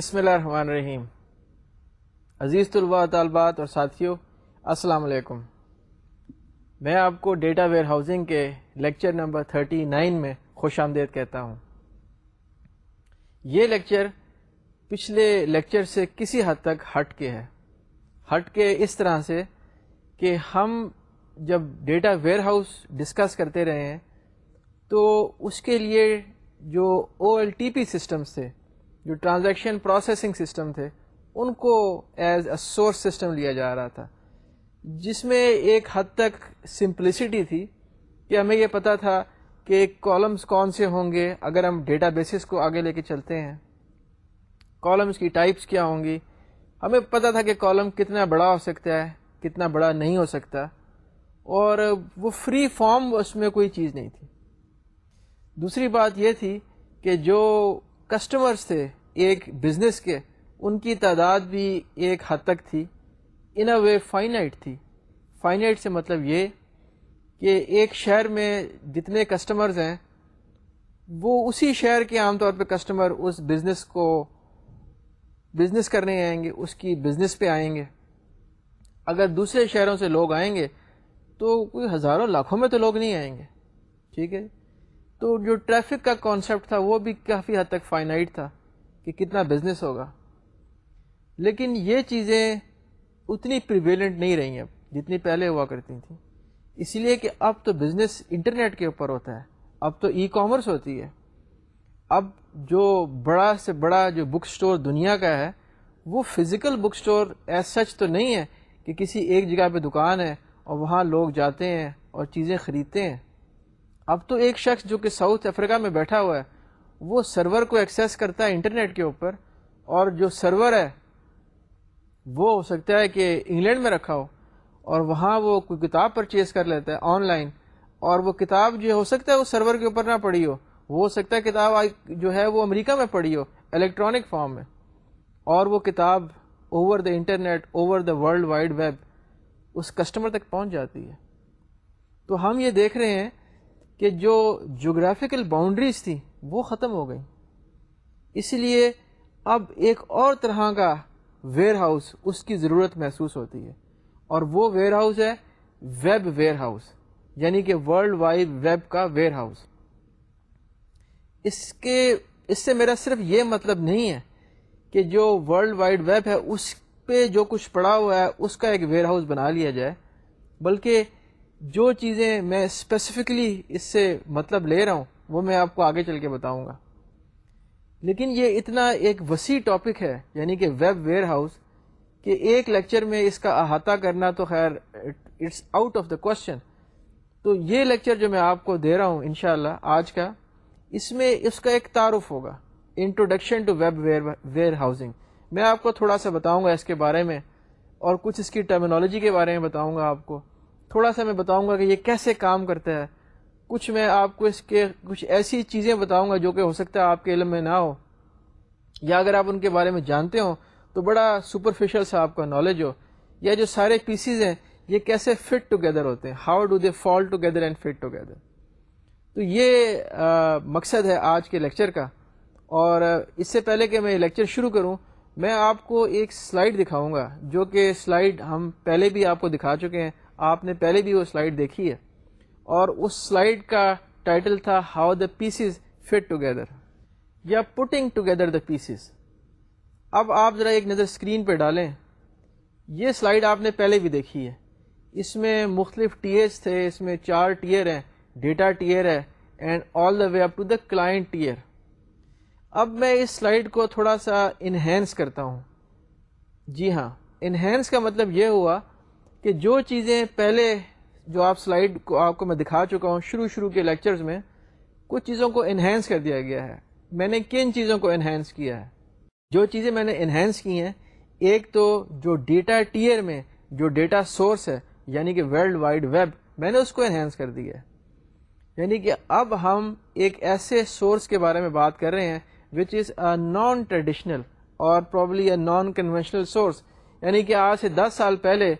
بسم اللہ الرحمن الرحیم۔ عزیز طلباء، طالبات اور ساتھیوں، السلام علیکم۔ میں آپ کو ڈیٹا ویئر ہاؤسنگ کے لیکچر نمبر 39 میں خوش آمدید کہتا ہوں۔ یہ لیکچر پچھلے لیکچر سے کسی حد تک ہٹ کے ہے۔ ہٹ کے اس طرح سے کہ ہم جب ڈیٹا ویئر ہاؤس ڈسکس کرتے رہے ہیں تو اس کے لیے جو O L T P systems تھے جو ٹرانزیکشن پروسیسنگ سسٹم تھے، ان کو ایز اے سورس سسٹم لیا جا رہا تھا۔ جس میں ایک حد تک سمپلسٹی تھی کہ ہمیں یہ پتہ تھا کہ کالمس کون سے ہوں گے اگر ہم ڈیٹا بیسس کو آگے لے کے چلتے ہیں۔ کالمس کی ٹائپس کیا ہوں گی؟ ہمیں پتہ تھا کہ کالم کتنا بڑا ہو سکتا ہے، کتنا بڑا نہیں ہو سکتا، اور وہ فری فارم اس میں کوئی چیز نہیں تھی۔ دوسری بات یہ تھی کہ جو کسٹمرس تھے، ایک بزنس کے، ان کی تعداد بھی ایک حد تک تھی ان اے وے فائنائٹ تھی۔ فائنائٹ سے مطلب یہ کہ ایک شہر میں جتنے کسٹمرز ہیں، وہ اسی شہر کے عام طور پہ کسٹمر اس بزنس کو بزنس کرنے آئیں گے، اس کی بزنس پہ آئیں گے۔ اگر دوسرے شہروں سے لوگ آئیں گے، تو کوئی ہزاروں لاکھوں میں تو لوگ نہیں آئیں گے۔ ٹھیک ہے؟ تو جو ٹریفک کا کانسیپٹ تھا وہ بھی کافی حد تک فائنائٹ تھا کہ کتنا بزنس ہوگا۔ لیکن یہ چیزیں اتنی پریویلنٹ نہیں رہی اب جتنی پہلے ہوا کرتی تھیں۔ اسی لیے کہ اب تو بزنس انٹرنیٹ کے اوپر ہوتا ہے۔ اب تو ای کامرس ہوتی ہے۔ اب جو بڑا سے بڑا جو بک سٹور دنیا کا ہے، وہ physical book store as such تو نہیں ہے کہ کسی ایک جگہ پہ دکان ہے اور وہاں لوگ جاتے ہیں اور چیزیں خریدتے ہیں۔ اب تو ایک شخص جو کہ ساؤتھ افریقہ میں بیٹھا ہوا ہے، وہ سرور کو ایکسیس کرتا ہے انٹرنیٹ کے اوپر اور جو سرور ہے، وہ ہو سکتا ہے کہ انگلینڈ میں رکھا ہو اور وہاں وہ کوئی کتاب پرچیز کر لیتا ہے آن لائن اور وہ کتاب جو ہو سکتا ہے وہ سرور کے اوپر نہ پڑھی ہو۔ وہ ہو سکتا ہے کتاب جو ہے وہ امریکہ میں پڑھی ہو، الیکٹرانک فارم میں۔ اور وہ کتاب over the internet over the world wide web us customer تک پہنچ جاتی ہے۔ تو ہم یہ دیکھ رہے ہیں کہ جو جغرافیکل باؤنڈریز تھیں وہ ختم ہو گئیں۔ اس لیے اب ایک اور طرح کا ویئر ہاؤس اس کی ضرورت محسوس ہوتی ہے۔ اور وہ ویئر ہاؤس ہے ویب ویئر ہاؤس یعنی کہ ورلڈ وائڈ ویب کا ویئر ہاؤس اس کے، اس سے میرا صرف یہ مطلب نہیں ہے کہ جو ورلڈ وائڈ ویب ہے اس پہ جو کچھ پڑا ہوا ہے اس کا ایک ویئر ہاؤس بنا لیا جائے، بلکہ جو چیزیں میں اسپیسیفکلی اس سے مطلب لے رہا ہوں، وہ میں آپ کو آگے چل کے بتاؤں گا۔ لیکن یہ اتنا ایک وسیع ٹاپک ہے یعنی کہ ویب ویئر ہاؤس کہ ایک لیکچر میں اس کا احاطہ کرنا تو خیر it's out of the question تو یہ لیکچر جو میں آپ کو دے رہا ہوں انشاءاللہ آج کا، اس میں اس کا ایک تعارف ہوگا۔ Introduction to web ware warehousing میں آپ کو تھوڑا سا بتاؤں گا اس کے بارے میں، اور کچھ اس کی ٹرمینالوجی کے بارے میں بتاؤں گا آپ کو۔ تھوڑا سا میں بتاؤں گا کہ یہ کیسے کام کرتا ہے۔ کچھ میں آپ کو اس کے کچھ ایسی چیزیں بتاؤں گا جو کہ ہو سکتا ہے آپ کے علم میں نہ ہو۔ یا اگر آپ ان کے بارے میں جانتے ہوں تو بڑا سپرفیشل سا آپ کا نالج ہو۔ یا جو سارے پیسز ہیں، یہ کیسے فٹ ٹوگیدر ہوتے ہیں؟ How do they fall together and fit together تو یہ مقصد ہے آج کے لیکچر کا۔ اور اس سے پہلے کہ میں لیکچر شروع کروں، میں آپ کو ایک سلائڈ دکھاؤں گا۔ جو کہ سلائڈ ہم پہلے بھی آپ کو دکھا چکے ہیں۔ آپ نے پہلے بھی وہ سلائڈ دیکھی ہے۔ اور اس سلائڈ کا ٹائٹل تھا how the pieces fit together یا پٹنگ ٹوگیدر دا پیسز اب آپ ذرا ایک نظر اسکرین پہ ڈالیں۔ یہ سلائڈ آپ نے پہلے بھی دیکھی ہے۔ اس میں مختلف ٹیئرس تھے، اس میں چار ٹیئر ہیں ڈیٹا ٹیئر ہے and all the way up to the client tier اب میں اس سلائڈ کو تھوڑا سا انہینس کرتا ہوں۔ جی ہاں انہینس کا مطلب یہ ہوا کہ جو چیزیں پہلے جو آپ سلائڈ کو آپ کو میں دکھا چکا ہوں، شروع شروع کے لیکچرز میں، کچھ چیزوں کو انہینس کر دیا گیا ہے۔ میں نے کن چیزوں کو انہینس کیا ہے؟ جو چیزیں میں نے انہینس کی ہیں، ایک تو جو ڈیٹا ٹیئر میں جو ڈیٹا سورس ہے یعنی کہ ورلڈ وائڈ ویب میں نے اس کو انہینس کر دیا ہے۔ یعنی کہ اب ہم ایک ایسے سورس کے بارے میں بات کر رہے ہیں which is a non traditional اور probably a non conventional source یعنی کہ آج سے دس سال پہلے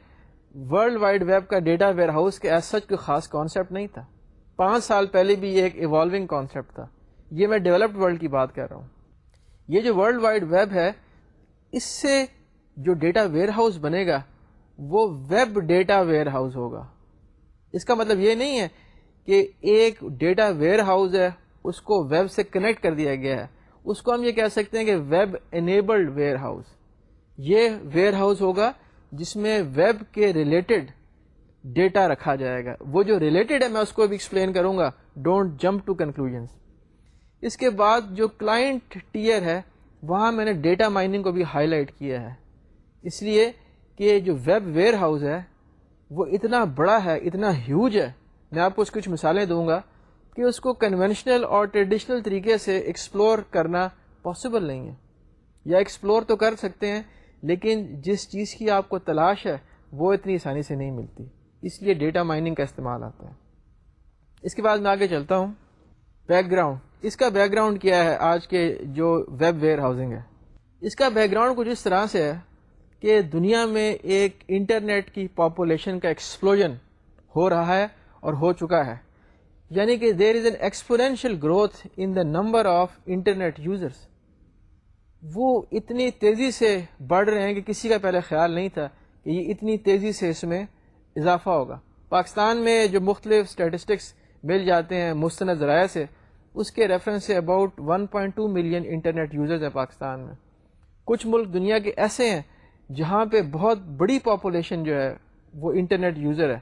ورلڈ وائڈ ویب کا ڈیٹا ویئر ہاؤس کے ایس سچ کوئی خاص کانسیپٹ نہیں تھا۔ پانچ سال پہلے بھی یہ ایک ایوالونگ کانسیپٹ تھا۔ یہ میں ڈیولپڈ ورلڈ کی بات کر رہا ہوں۔ یہ جو ورلڈ وائڈ ویب ہے، اس سے جو ڈیٹا ویئر ہاؤس بنے گا، وہ ویب ڈیٹا ویئر ہاؤس ہوگا۔ اس کا مطلب یہ نہیں ہے کہ ایک ڈیٹا ویئر ہاؤس ہے، اس کو ویب سے کنیکٹ کر دیا گیا ہے۔ اس کو ہم یہ کہہ سکتے ہیں کہ ویب انیبلڈ ویئر ہاؤس یہ ویئر ہاؤس ہوگا جس میں ویب کے ریلیٹڈ ڈیٹا رکھا جائے گا۔ وہ جو ریلیٹڈ ہے، میں اس کو بھی ایکسپلین کروں گا۔ ڈونٹ جمپ ٹو کنکلوژ اس کے بعد جو کلائنٹ ٹیئر ہے، وہاں میں نے ڈیٹا مائننگ کو بھی ہائی لائٹ کیا ہے۔ اس لیے کہ جو ویب ویئر ہاؤس ہے، وہ اتنا بڑا ہے، اتنا ہیوج ہے۔ میں آپ کو اس کچھ مثالیں دوں گا کہ اس کو کنونشنل اور ٹریڈیشنل طریقے سے ایکسپلور کرنا پاسبل نہیں ہے۔ یا ایکسپلور تو کر سکتے ہیں لیکن جس چیز کی آپ کو تلاش ہے، وہ اتنی آسانی سے نہیں ملتی۔ اس لیے ڈیٹا مائننگ کا استعمال آتا ہے۔ اس کے بعد میں آگے چلتا ہوں۔ بیک گراؤنڈ اس کا بیک گراؤنڈ کیا ہے آج کے جو ویب ویئر ہاؤسنگ ہے؟ اس کا بیک گراؤنڈ کچھ اس طرح سے ہے کہ دنیا میں ایک انٹرنیٹ کی پاپولیشن کا ایکسپلوژن ہو رہا ہے اور ہو چکا ہے۔ یعنی کہ there is an exponential growth in the number of internet users وہ اتنی تیزی سے بڑھ رہے ہیں کہ کسی کا پہلے خیال نہیں تھا کہ یہ اتنی تیزی سے اس میں اضافہ ہوگا۔ پاکستان میں جو مختلف اسٹیٹسٹکس مل جاتے ہیں مستند ذرائع سے، اس کے ریفرنس سے اباؤٹ 1.2 ملین انٹرنیٹ یوزرز ہیں پاکستان میں۔ کچھ ملک دنیا کے ایسے ہیں جہاں پہ بہت بڑی پاپولیشن جو ہے وہ انٹرنیٹ یوزر ہے۔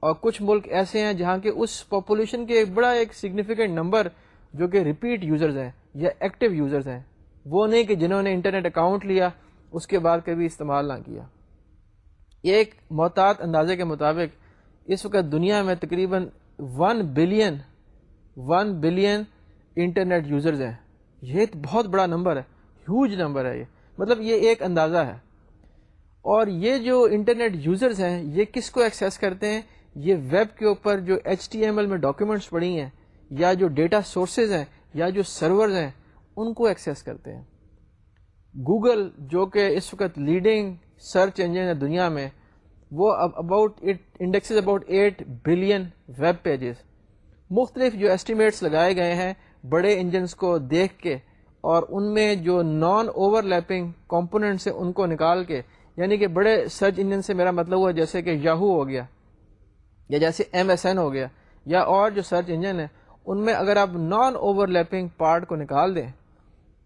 اور کچھ ملک ایسے ہیں جہاں کے اس پاپولیشن کے بڑا ایک سگنیفیکنٹ نمبر جو کہ ریپیٹ یوزرز ہیں یا ایکٹیو یوزرز ہیں۔ وہ نہیں کہ جنہوں نے انٹرنیٹ اکاؤنٹ لیا، اس کے بعد کبھی استعمال نہ کیا۔ ایک محتاط اندازے کے مطابق اس وقت دنیا میں تقریباً one billion one billion internet users ہیں۔ یہ بہت بڑا نمبر ہے ہیوج نمبر ہے یہ۔ مطلب یہ ایک اندازہ ہے۔ اور یہ جو انٹرنیٹ یوزرز ہیں، یہ کس کو ایکسیس کرتے ہیں؟ یہ ویب کے اوپر جو ایچ ٹی ایم ایل میں ڈاکیومنٹس پڑی ہیں، یا جو ڈیٹا سورسز ہیں، یا جو سرورز ہیں ان کو ایکسیس کرتے ہیں۔ گوگل جو کہ اس وقت لیڈنگ سرچ انجن ہے دنیا میں، وہ اب about index about eight billion web pages مختلف جو ایسٹیمیٹس لگائے گئے ہیں، بڑے انجنس کو دیکھ کے اور ان میں جو نان اوور لیپنگ کمپوننٹس ہیں ان کو نکال کے یعنی کہ بڑے سرچ انجن سے میرا مطلب ہوا، جیسے کہ یاہو ہو گیا، یا جیسے ایم ایس این ہو گیا، یا اور جو سرچ انجن ہے ان میں اگر آپ نان اوور لیپنگ پارٹ کو نکال دیں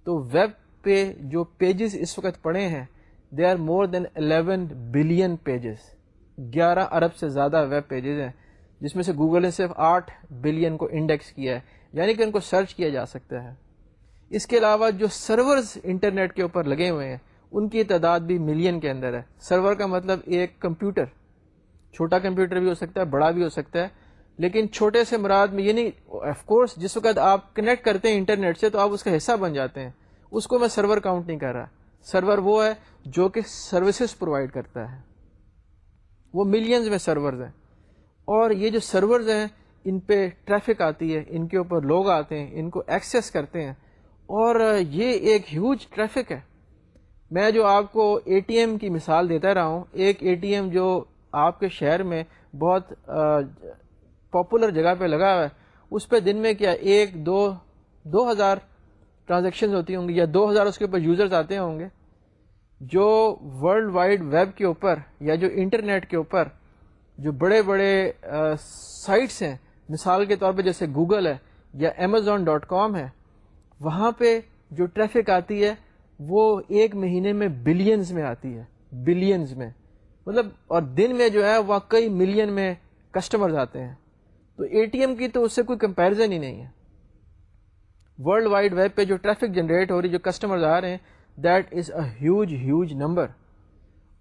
تو ویب پہ جو پیجز اس وقت پڑے ہیں they are more than eleven billion pages گیارہ ارب سے زیادہ ویب پیجز ہیں، جس میں سے گوگل نے صرف آٹھ بلین کو انڈیکس کیا ہے یعنی کہ ان کو سرچ کیا جا سکتا ہے۔ اس کے علاوہ جو سرورز انٹرنیٹ کے اوپر لگے ہوئے ہیں، ان کی تعداد بھی ملین کے اندر ہے۔ سرور کا مطلب ایک کمپیوٹر چھوٹا کمپیوٹر بھی ہو سکتا ہے، بڑا بھی ہو سکتا ہے لیکن چھوٹے سے مراد میں یہ نہیں آف کورس جس وقت آپ کنیکٹ کرتے ہیں انٹرنیٹ سے تو آپ اس کا حصہ بن جاتے ہیں۔ اس کو میں سرور کاؤنٹ نہیں کر رہا۔ سرور وہ ہے جو کہ سروسز پرووائڈ کرتا ہے۔ وہ ملینز میں سرورز ہیں۔ اور یہ جو سرورز ہیں، ان پہ ٹریفک آتی ہے، ان کے اوپر لوگ آتے ہیں، ان کو ایکسیس کرتے ہیں۔ اور یہ ایک ہیوج ٹریفک ہے۔ میں جو آپ کو اے ٹی ایم کی مثال دیتا رہا ہوں، ایک اے ٹی ایم جو آپ کے شہر میں بہت پاپولر جگہ پہ لگا ہوا ہے، اس پہ دن میں کیا ایک، دو دو ہزار ٹرانزیکشن ہوتی ہوں گی یا دو ہزار اس کے اوپر یوزرز آتے ہوں گے، جو ورلڈ وائڈ ویب کے اوپر یا جو انٹرنیٹ کے اوپر جو بڑے بڑے سائٹس ہیں، مثال کے طور پہ جیسے گوگل ہے یا امیزون ڈاٹ کام ہے، وہاں پہ جو ٹریفک آتی ہے، وہ ایک مہینے میں بلینز میں آتی ہے بلینز میں۔ مطلب اور دن میں جو ہے وہ کئی ملین میں کسٹمرز آتے ہیں۔ تو اے ٹی ایم کی تو اس سے کوئی کمپیرزن ہی نہیں ہے۔ ورلڈ وائڈ ویب پہ جو ٹریفک جنریٹ ہو رہی جو کسٹمرز آ رہے ہیں that is a huge huge number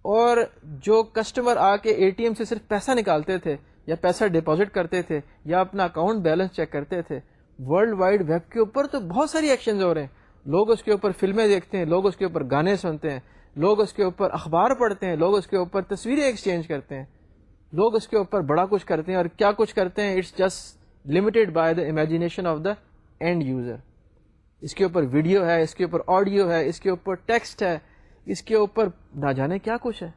اور جو کسٹمر آ کے اے ٹی ایم سے صرف پیسہ نکالتے تھے، یا پیسہ ڈپازٹ کرتے تھے، یا اپنا اکاؤنٹ بیلنس چیک کرتے تھے ورلڈ وائڈ ویب کے اوپر تو بہت ساری ایکشنز ہو رہے ہیں۔ لوگ اس کے اوپر فلمیں دیکھتے ہیں، لوگ اس کے اوپر گانے سنتے ہیں، لوگ اس کے اوپر اخبار پڑھتے ہیں، لوگ اس کے اوپر تصویریں ایکسچینج کرتے ہیں۔ لوگ اس کے اوپر بڑا کچھ کرتے ہیں اور کیا کچھ کرتے ہیں it's just limited by the imagination of the end user اس کے اوپر ویڈیو ہے، اس کے اوپر آڈیو ہے، اس کے اوپر ٹیکسٹ ہے، اس کے اوپر نہ جانے کیا کچھ ہے۔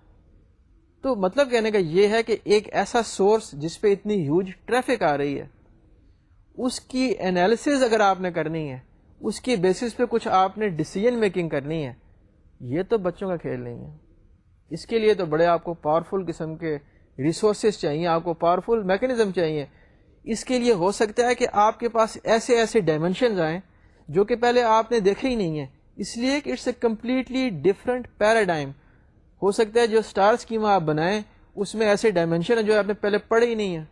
تو مطلب کہنے کا یہ ہے کہ ایک ایسا سورس جس پہ اتنی ہیوج ٹریفک آ رہی ہے، اس کی انالیسز اگر آپ نے کرنی ہے، اس کی بیسس پہ کچھ آپ نے ڈسیزن میکنگ کرنی ہے، یہ تو بچوں کا کھیل نہیں ہے۔ اس کے لیے تو بڑے آپ کو پاورفل قسم کے ریسورسز چاہیے، آپ کو پاورفل میکنزم چاہیے۔ اس کے لیے ہو سکتا ہے کہ آپ کے پاس ایسے ایسے ڈائمنشنز آئیں جو کہ پہلے آپ نے دیکھے ہی نہیں ہیں۔ اس لیے کہ it's a completely different paradigm ہو سکتا ہے جو اسٹار اسکیما آپ بنائیں، اس میں ایسے ڈائمینشن ہیں جو آپ نے پہلے پڑھے ہی نہیں ہیں۔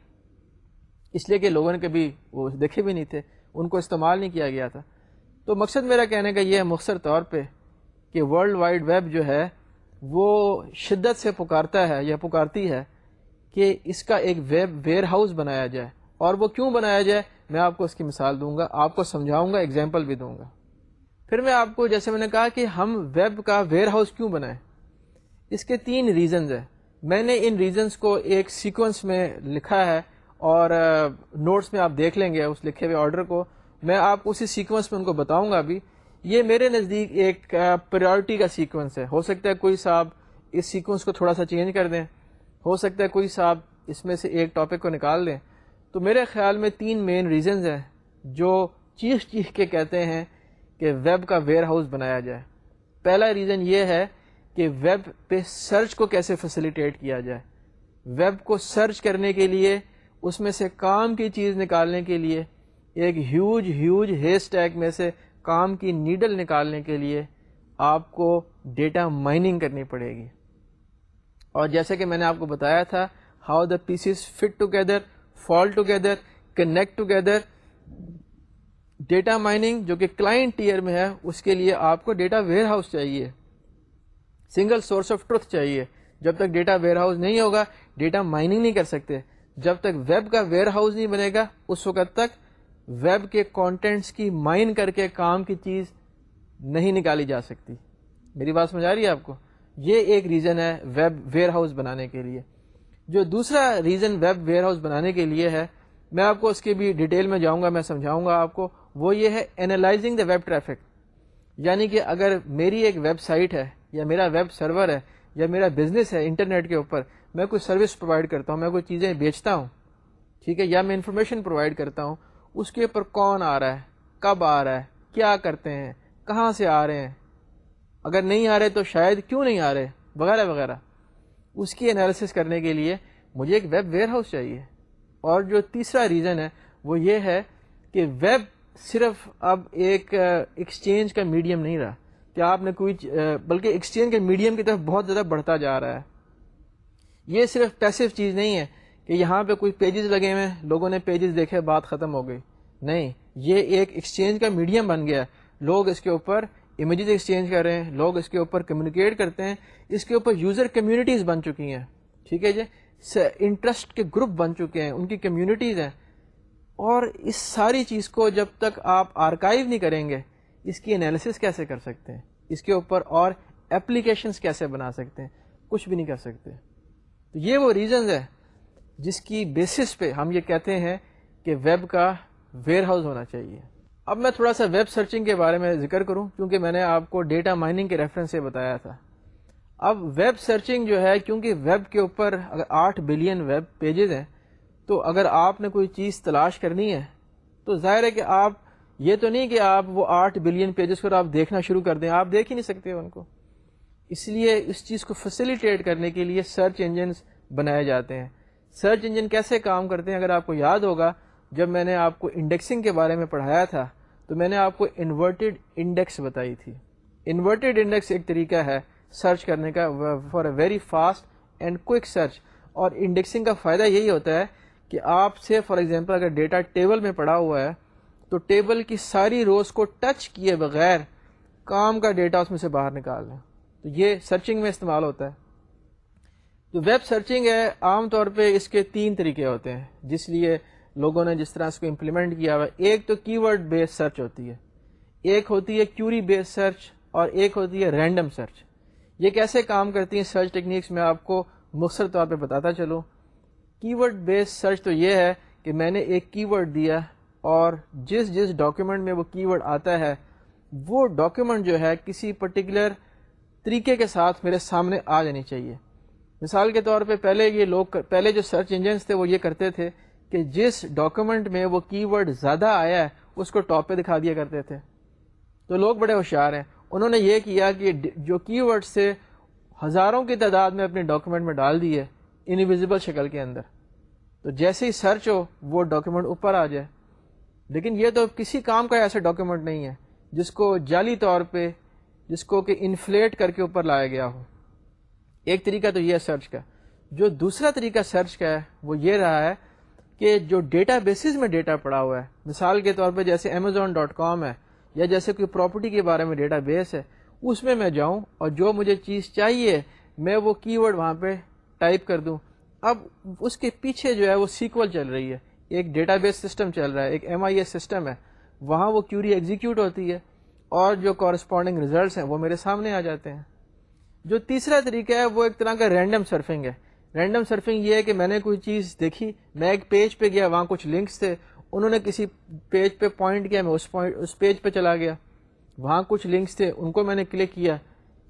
اس لیے کہ لوگوں نے کبھی وہ دیکھے بھی نہیں تھے، ان کو استعمال نہیں کیا گیا تھا۔ تو مقصد میرا کہنے کا یہ ہے مختصر طور پہ کہ ورلڈ وائڈ ویب جو ہے، وہ شدت سے پکارتا ہے یا پکارتی ہے۔ کہ اس کا ایک ویب ویئر ہاؤس بنایا جائے۔ اور وہ کیوں بنایا جائے؟ میں آپ کو اس کی مثال دوں گا، آپ کو سمجھاؤں گا اگزامپل بھی دوں گا۔ پھر میں آپ کو جیسے میں نے کہا کہ ہم ویب کا ویئر ہاؤس کیوں بنائیں؟ اس کے تین ریزنز ہیں۔ میں نے ان ریزنز کو ایک سیکوینس میں لکھا ہے اور نوٹس میں آپ دیکھ لیں گے اس لکھے ہوئے آرڈر کو۔ میں آپ اسی سیکوینس میں ان کو بتاؤں گا ابھی۔ یہ میرے نزدیک ایک پریورٹی کا سیکوینس ہے۔ ہو سکتا ہے کوئی صاحب اس سیکوینس کو تھوڑا سا چینج کر دیں۔ ہو سکتا ہے کوئی صاحب اس میں سے ایک ٹاپک کو نکال دیں تو میرے خیال میں تین مین ریزنز ہیں جو چیخ چیخ کے کہتے ہیں کہ ویب کا ویئر ہاؤس بنایا جائے۔ پہلا ریزن یہ ہے کہ ویب پہ سرچ کو کیسے فیسیلیٹیٹ کیا جائے۔ ویب کو سرچ کرنے کے لیے، اس میں سے کام کی چیز نکالنے کے لیے، ایک ہیوج ہیوج ہیس ٹیگ میں سے کام کی نیڈل نکالنے کے لیے آپ کو ڈیٹا مائننگ کرنی پڑے گی۔ اور جیسے کہ میں نے آپ کو بتایا تھا how the pieces fit together fall together connect together data mining جو کہ کلائنٹ ٹیئر میں ہے، اس کے لیے آپ کو ڈیٹا ویئر ہاؤس چاہیے۔ سنگل سورس آف ٹروتھ چاہیے۔ جب تک ڈیٹا ویئر ہاؤس نہیں ہوگا ڈیٹا مائننگ نہیں کر سکتے۔ جب تک ویب کا ویئر ہاؤس نہیں بنے گا، اس وقت تک ویب کے کانٹینٹس کی مائن کر کے کام کی چیز نہیں نکالی جا سکتی۔ میری بات سمجھ آ رہی ہے آپ کو؟ یہ ایک ریزن ہے ویب ویئر ہاؤس بنانے کے لیے۔ جو دوسرا ریزن ویب ویئر ہاؤس بنانے کے لیے ہے، میں آپ کو اس کی بھی ڈیٹیل میں جاؤں گا، میں سمجھاؤں گا آپ کو، وہ یہ ہے اینالائزنگ دا ویب ٹریفک یعنی کہ اگر میری ایک ویب سائٹ ہے، یا میرا ویب سرور ہے، یا میرا بزنس ہے انٹرنیٹ کے اوپر، میں کوئی سروس پرووائڈ کرتا ہوں، میں کوئی چیزیں بیچتا ہوں، ٹھیک ہے، یا میں انفارمیشن پرووائڈ کرتا ہوں، اس کے اوپر کون آ رہا ہے؟ کب آ رہا ہے؟ کیا کرتے ہیں؟ کہاں سے آ رہے ہیں؟ اگر نہیں آ رہے تو شاید کیوں نہیں آ رہے؟ وغیرہ وغیرہ۔ اس کی انالیسس کرنے کے لیے مجھے ایک ویب ویئر ہاؤس چاہیے۔ اور جو تیسرا ریزن ہے وہ یہ ہے کہ ویب صرف اب ایک ایکسچینج کا میڈیم نہیں رہا۔ کہ آپ نے کوئی بلکہ ایکسچینج کے میڈیم کی طرف بہت زیادہ بڑھتا جا رہا ہے۔ یہ صرف پیسو چیز نہیں ہے کہ یہاں پہ کوئی پیجز لگے ہوئے لوگوں نے پیجز دیکھے، بات ختم ہو گئی۔ نہیں، یہ ایک ایکسچینج کا میڈیم بن گیا۔ لوگ اس کے اوپر امیجز ایکسچینج کر رہے ہیں لوگ اس کے اوپر کمیونیکیٹ کرتے ہیں اس کے اوپر یوزر کمیونٹیز بن چکی ہیں ٹھیک ہے جی انٹرسٹ کے گروپ بن چکے ہیں ان کی کمیونٹیز ہیں اور اس ساری چیز کو جب تک آپ آرکائیو نہیں کریں گے اس کی انالیسس کیسے کر سکتے ہیں اس کے اوپر اور اپلیکیشنس کیسے بنا سکتے ہیں کچھ بھی نہیں کر سکتے تو یہ وہ ریزنز ہے جس کی بیسس پہ ہم یہ کہتے ہیں کہ ویب کا ویئر ہاؤس ہونا چاہیے اب میں تھوڑا سا ویب سرچنگ کے بارے میں ذکر کروں، کیونکہ میں نے آپ کو ڈیٹا مائننگ کے ریفرنس سے بتایا تھا۔ اب ویب سرچنگ جو ہے، کیونکہ ویب کے اوپر اگر آٹھ بلین ویب پیجز ہیں، تو اگر آپ نے کوئی چیز تلاش کرنی ہے، تو ظاہر ہے کہ آپ، یہ تو نہیں کہ آپ وہ آٹھ بلین پیجز کو آپ دیکھنا شروع کر دیں، آپ دیکھ ہی نہیں سکتے ان کو۔ اس لیے اس چیز کو فیسیلیٹیٹ کرنے کے لیے سرچ انجنس بنائے جاتے ہیں۔ سرچ انجن کیسے کام کرتے ہیں؟ اگر آپ کو یاد ہوگا جب میں نے آپ کو انڈیکسنگ کے بارے میں پڑھایا تھا، تو میں نے آپ کو انورٹیڈ انڈیکس بتائی تھی۔ انورٹیڈ انڈیکس ایک طریقہ ہے سرچ کرنے کا for a very fast and quick search اور انڈیکسنگ کا فائدہ یہی ہوتا ہے کہ آپ سے فار ایگزامپل اگر ڈیٹا ٹیبل میں پڑا ہوا ہے، تو ٹیبل کی ساری روز کو ٹچ کیے بغیر کام کا ڈیٹا اس میں سے باہر نکال لیں۔ تو یہ سرچنگ میں استعمال ہوتا ہے۔ تو ویب سرچنگ ہے، عام طور پہ اس کے تین طریقے ہوتے ہیں۔ جس لیے لوگوں نے جس طرح اس کو امپلیمنٹ کیا ہوا، ایک تو کی ورڈ بیس سرچ ہوتی ہے، ایک ہوتی ہے کیوری بیس سرچ اور ایک ہوتی ہے رینڈم سرچ یہ کیسے کام کرتی ہیں سرچ ٹیکنیکس میں آپ کو مختصر طور پہ بتاتا چلوں۔ کی ورڈ بیس سرچ تو یہ ہے کہ میں نے ایک کی ورڈ دیا اور جس جس ڈاکیومنٹ میں وہ کی ورڈ آتا ہے، وہ ڈاکیومنٹ جو ہے کسی پرٹیکولر طریقے کے ساتھ میرے سامنے آ جانی چاہیے۔ مثال کے طور پہ پہلے یہ لوگ، پہلے جو سرچ انجنس تھے وہ یہ کرتے تھے کہ جس ڈاکیومنٹ میں وہ کی ورڈ زیادہ آیا ہے، اس کو ٹاپ پہ دکھا دیا کرتے تھے۔ تو لوگ بڑے ہوشیار ہیں۔ انہوں نے یہ کیا کہ جو کی ورڈ سے ہزاروں کی تعداد میں اپنے ڈاکیومنٹ میں ڈال دیے انویزیبل شکل کے اندر۔ تو جیسے ہی سرچ ہو، وہ ڈاکیومنٹ اوپر آ جائے۔ لیکن یہ تو کسی کام کا ایسا ڈاکیومنٹ نہیں ہے، جس کو جعلی طور پہ، جس کو کہ انفلیٹ کر کے اوپر لایا گیا ہو۔ ایک طریقہ تو یہ ہے سرچ کا۔ جو دوسرا طریقہ سرچ کا ہے، وہ یہ رہا ہے کہ جو ڈیٹا بیسز میں ڈیٹا پڑا ہوا ہے، مثال کے طور پہ جیسے امیزون ڈاٹ کام ہے، یا جیسے کوئی پراپرٹی کے بارے میں ڈیٹا بیس ہے، اس میں میں جاؤں اور جو مجھے چیز چاہیے، میں وہ کی ورڈ وہاں پہ ٹائپ کر دوں۔ اب اس کے پیچھے جو ہے وہ سیکول چل رہی ہے۔ ایک ڈیٹا بیس سسٹم چل رہا ہے، ایک ایم آئی ایس سسٹم ہے۔ وہاں وہ کیوری ایگزیکیوٹ ہوتی ہے اور جو کورسپونڈنگ ریزلٹس ہیں وہ میرے سامنے آ جاتے ہیں۔ جو تیسرا طریقہ ہے، وہ ایک طرح کا رینڈم سرفنگ ہے۔ رینڈم سرفنگ یہ ہے کہ میں نے کوئی چیز دیکھی، میں ایک پیج پہ گیا، وہاں کچھ لنکس تھے، انہوں نے کسی پیج پہ پوائنٹ کیا، میں اس پوائنٹ اس پیج پہ چلا گیا۔ وہاں کچھ لنکس تھے، ان کو میں نے کلک کیا۔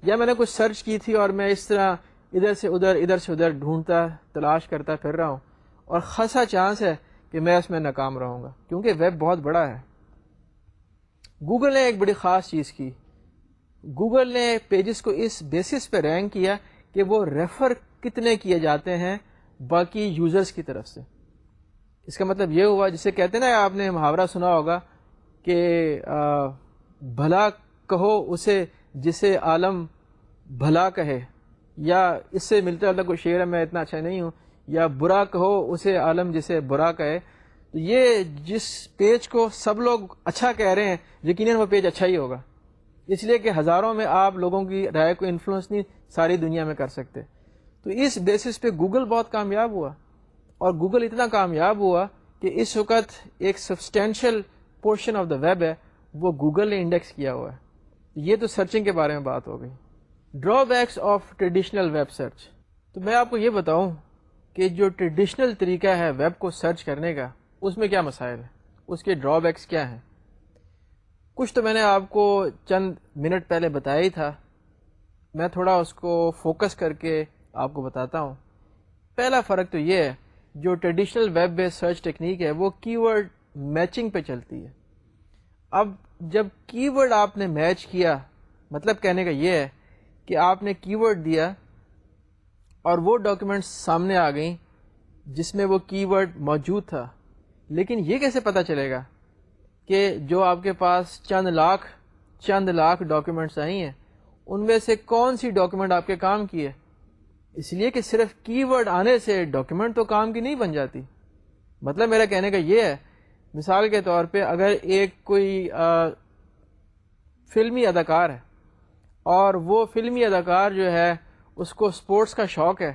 یا میں نے کچھ سرچ کی تھی اور میں اس طرح ادھر سے ادھر ادھر سے ادھر ڈھونڈتا، تلاش کرتا پھر رہا ہوں۔ اور خاصا چانس ہے کہ میں اس میں ناکام رہوں گا، کیونکہ ویب بہت بڑا ہے۔ گوگل نے ایک بڑی خاص چیز کی۔ گوگل نے پیجز کو اس بیسس پہ رینک کیا کہ وہ ریفر کتنے کیے جاتے ہیں باقی یوزرس کی طرف سے۔ اس کا مطلب یہ ہوا جسے کہتے ہیں نا، آپ نے محاورہ سنا ہوگا کہ بھلا کہو اسے جسے عالم بھلا کہے، یا اس سے ملتا جلتا کوئی شعر ہے، میں اتنا اچھا نہیں ہوں، یا برا کہو اسے عالم جسے برا کہے۔ تو یہ جس پیج کو سب لوگ اچھا کہہ رہے ہیں، یقیناً وہ پیج اچھا ہی ہوگا۔ اس لیے کہ ہزاروں میں آپ لوگوں کی رائے کو انفلوئنس نہیں ساری دنیا میں کر سکتے۔ تو اس بیسس پہ گوگل بہت کامیاب ہوا۔ اور گوگل اتنا کامیاب ہوا کہ اس وقت ایک substantial portion of the web ہے، وہ گوگل نے انڈیکس کیا ہوا ہے۔ یہ تو سرچنگ کے بارے میں بات ہو گئی۔ Drawbacks of traditional web search تو میں آپ کو یہ بتاؤں کہ جو ٹریڈیشنل طریقہ ہے ویب کو سرچ کرنے کا، اس میں کیا مسائل ہے اس کے ڈرا بیکس کیا ہیں؟ کچھ تو میں نے آپ کو چند منٹ پہلے بتایا ہی تھا۔ میں تھوڑا اس کو فوکس کر کے آپ کو بتاتا ہوں۔ پہلا فرق تو یہ ہے، جو traditional web base search technique ہے، وہ کی ورڈ میچنگ پہ چلتی ہے۔ اب جب کی ورڈ آپ نے میچ کیا مطلب کہنے کا یہ ہے کہ آپ نے کی ورڈ دیا اور وہ ڈاکیومنٹس سامنے آ گئیں جس میں وہ کی ورڈ موجود تھا۔ لیکن یہ کیسے پتا چلے گا؟ کہ جو آپ کے پاس چند لاکھ چند لاکھ ڈاکیومنٹس آئی ہیں، ان میں سے کون سی ڈاکیومنٹ آپ کے کام کی ہے؟ اس لیے کہ صرف کی ورڈ آنے سے ڈاکیومنٹ تو کام کی نہیں بن جاتی۔ مطلب میرا کہنے کا یہ ہے، مثال کے طور پہ اگر ایک کوئی فلمی اداکار ہے، اور وہ فلمی اداکار جو ہے، اس کو اسپورٹس کا شوق ہے،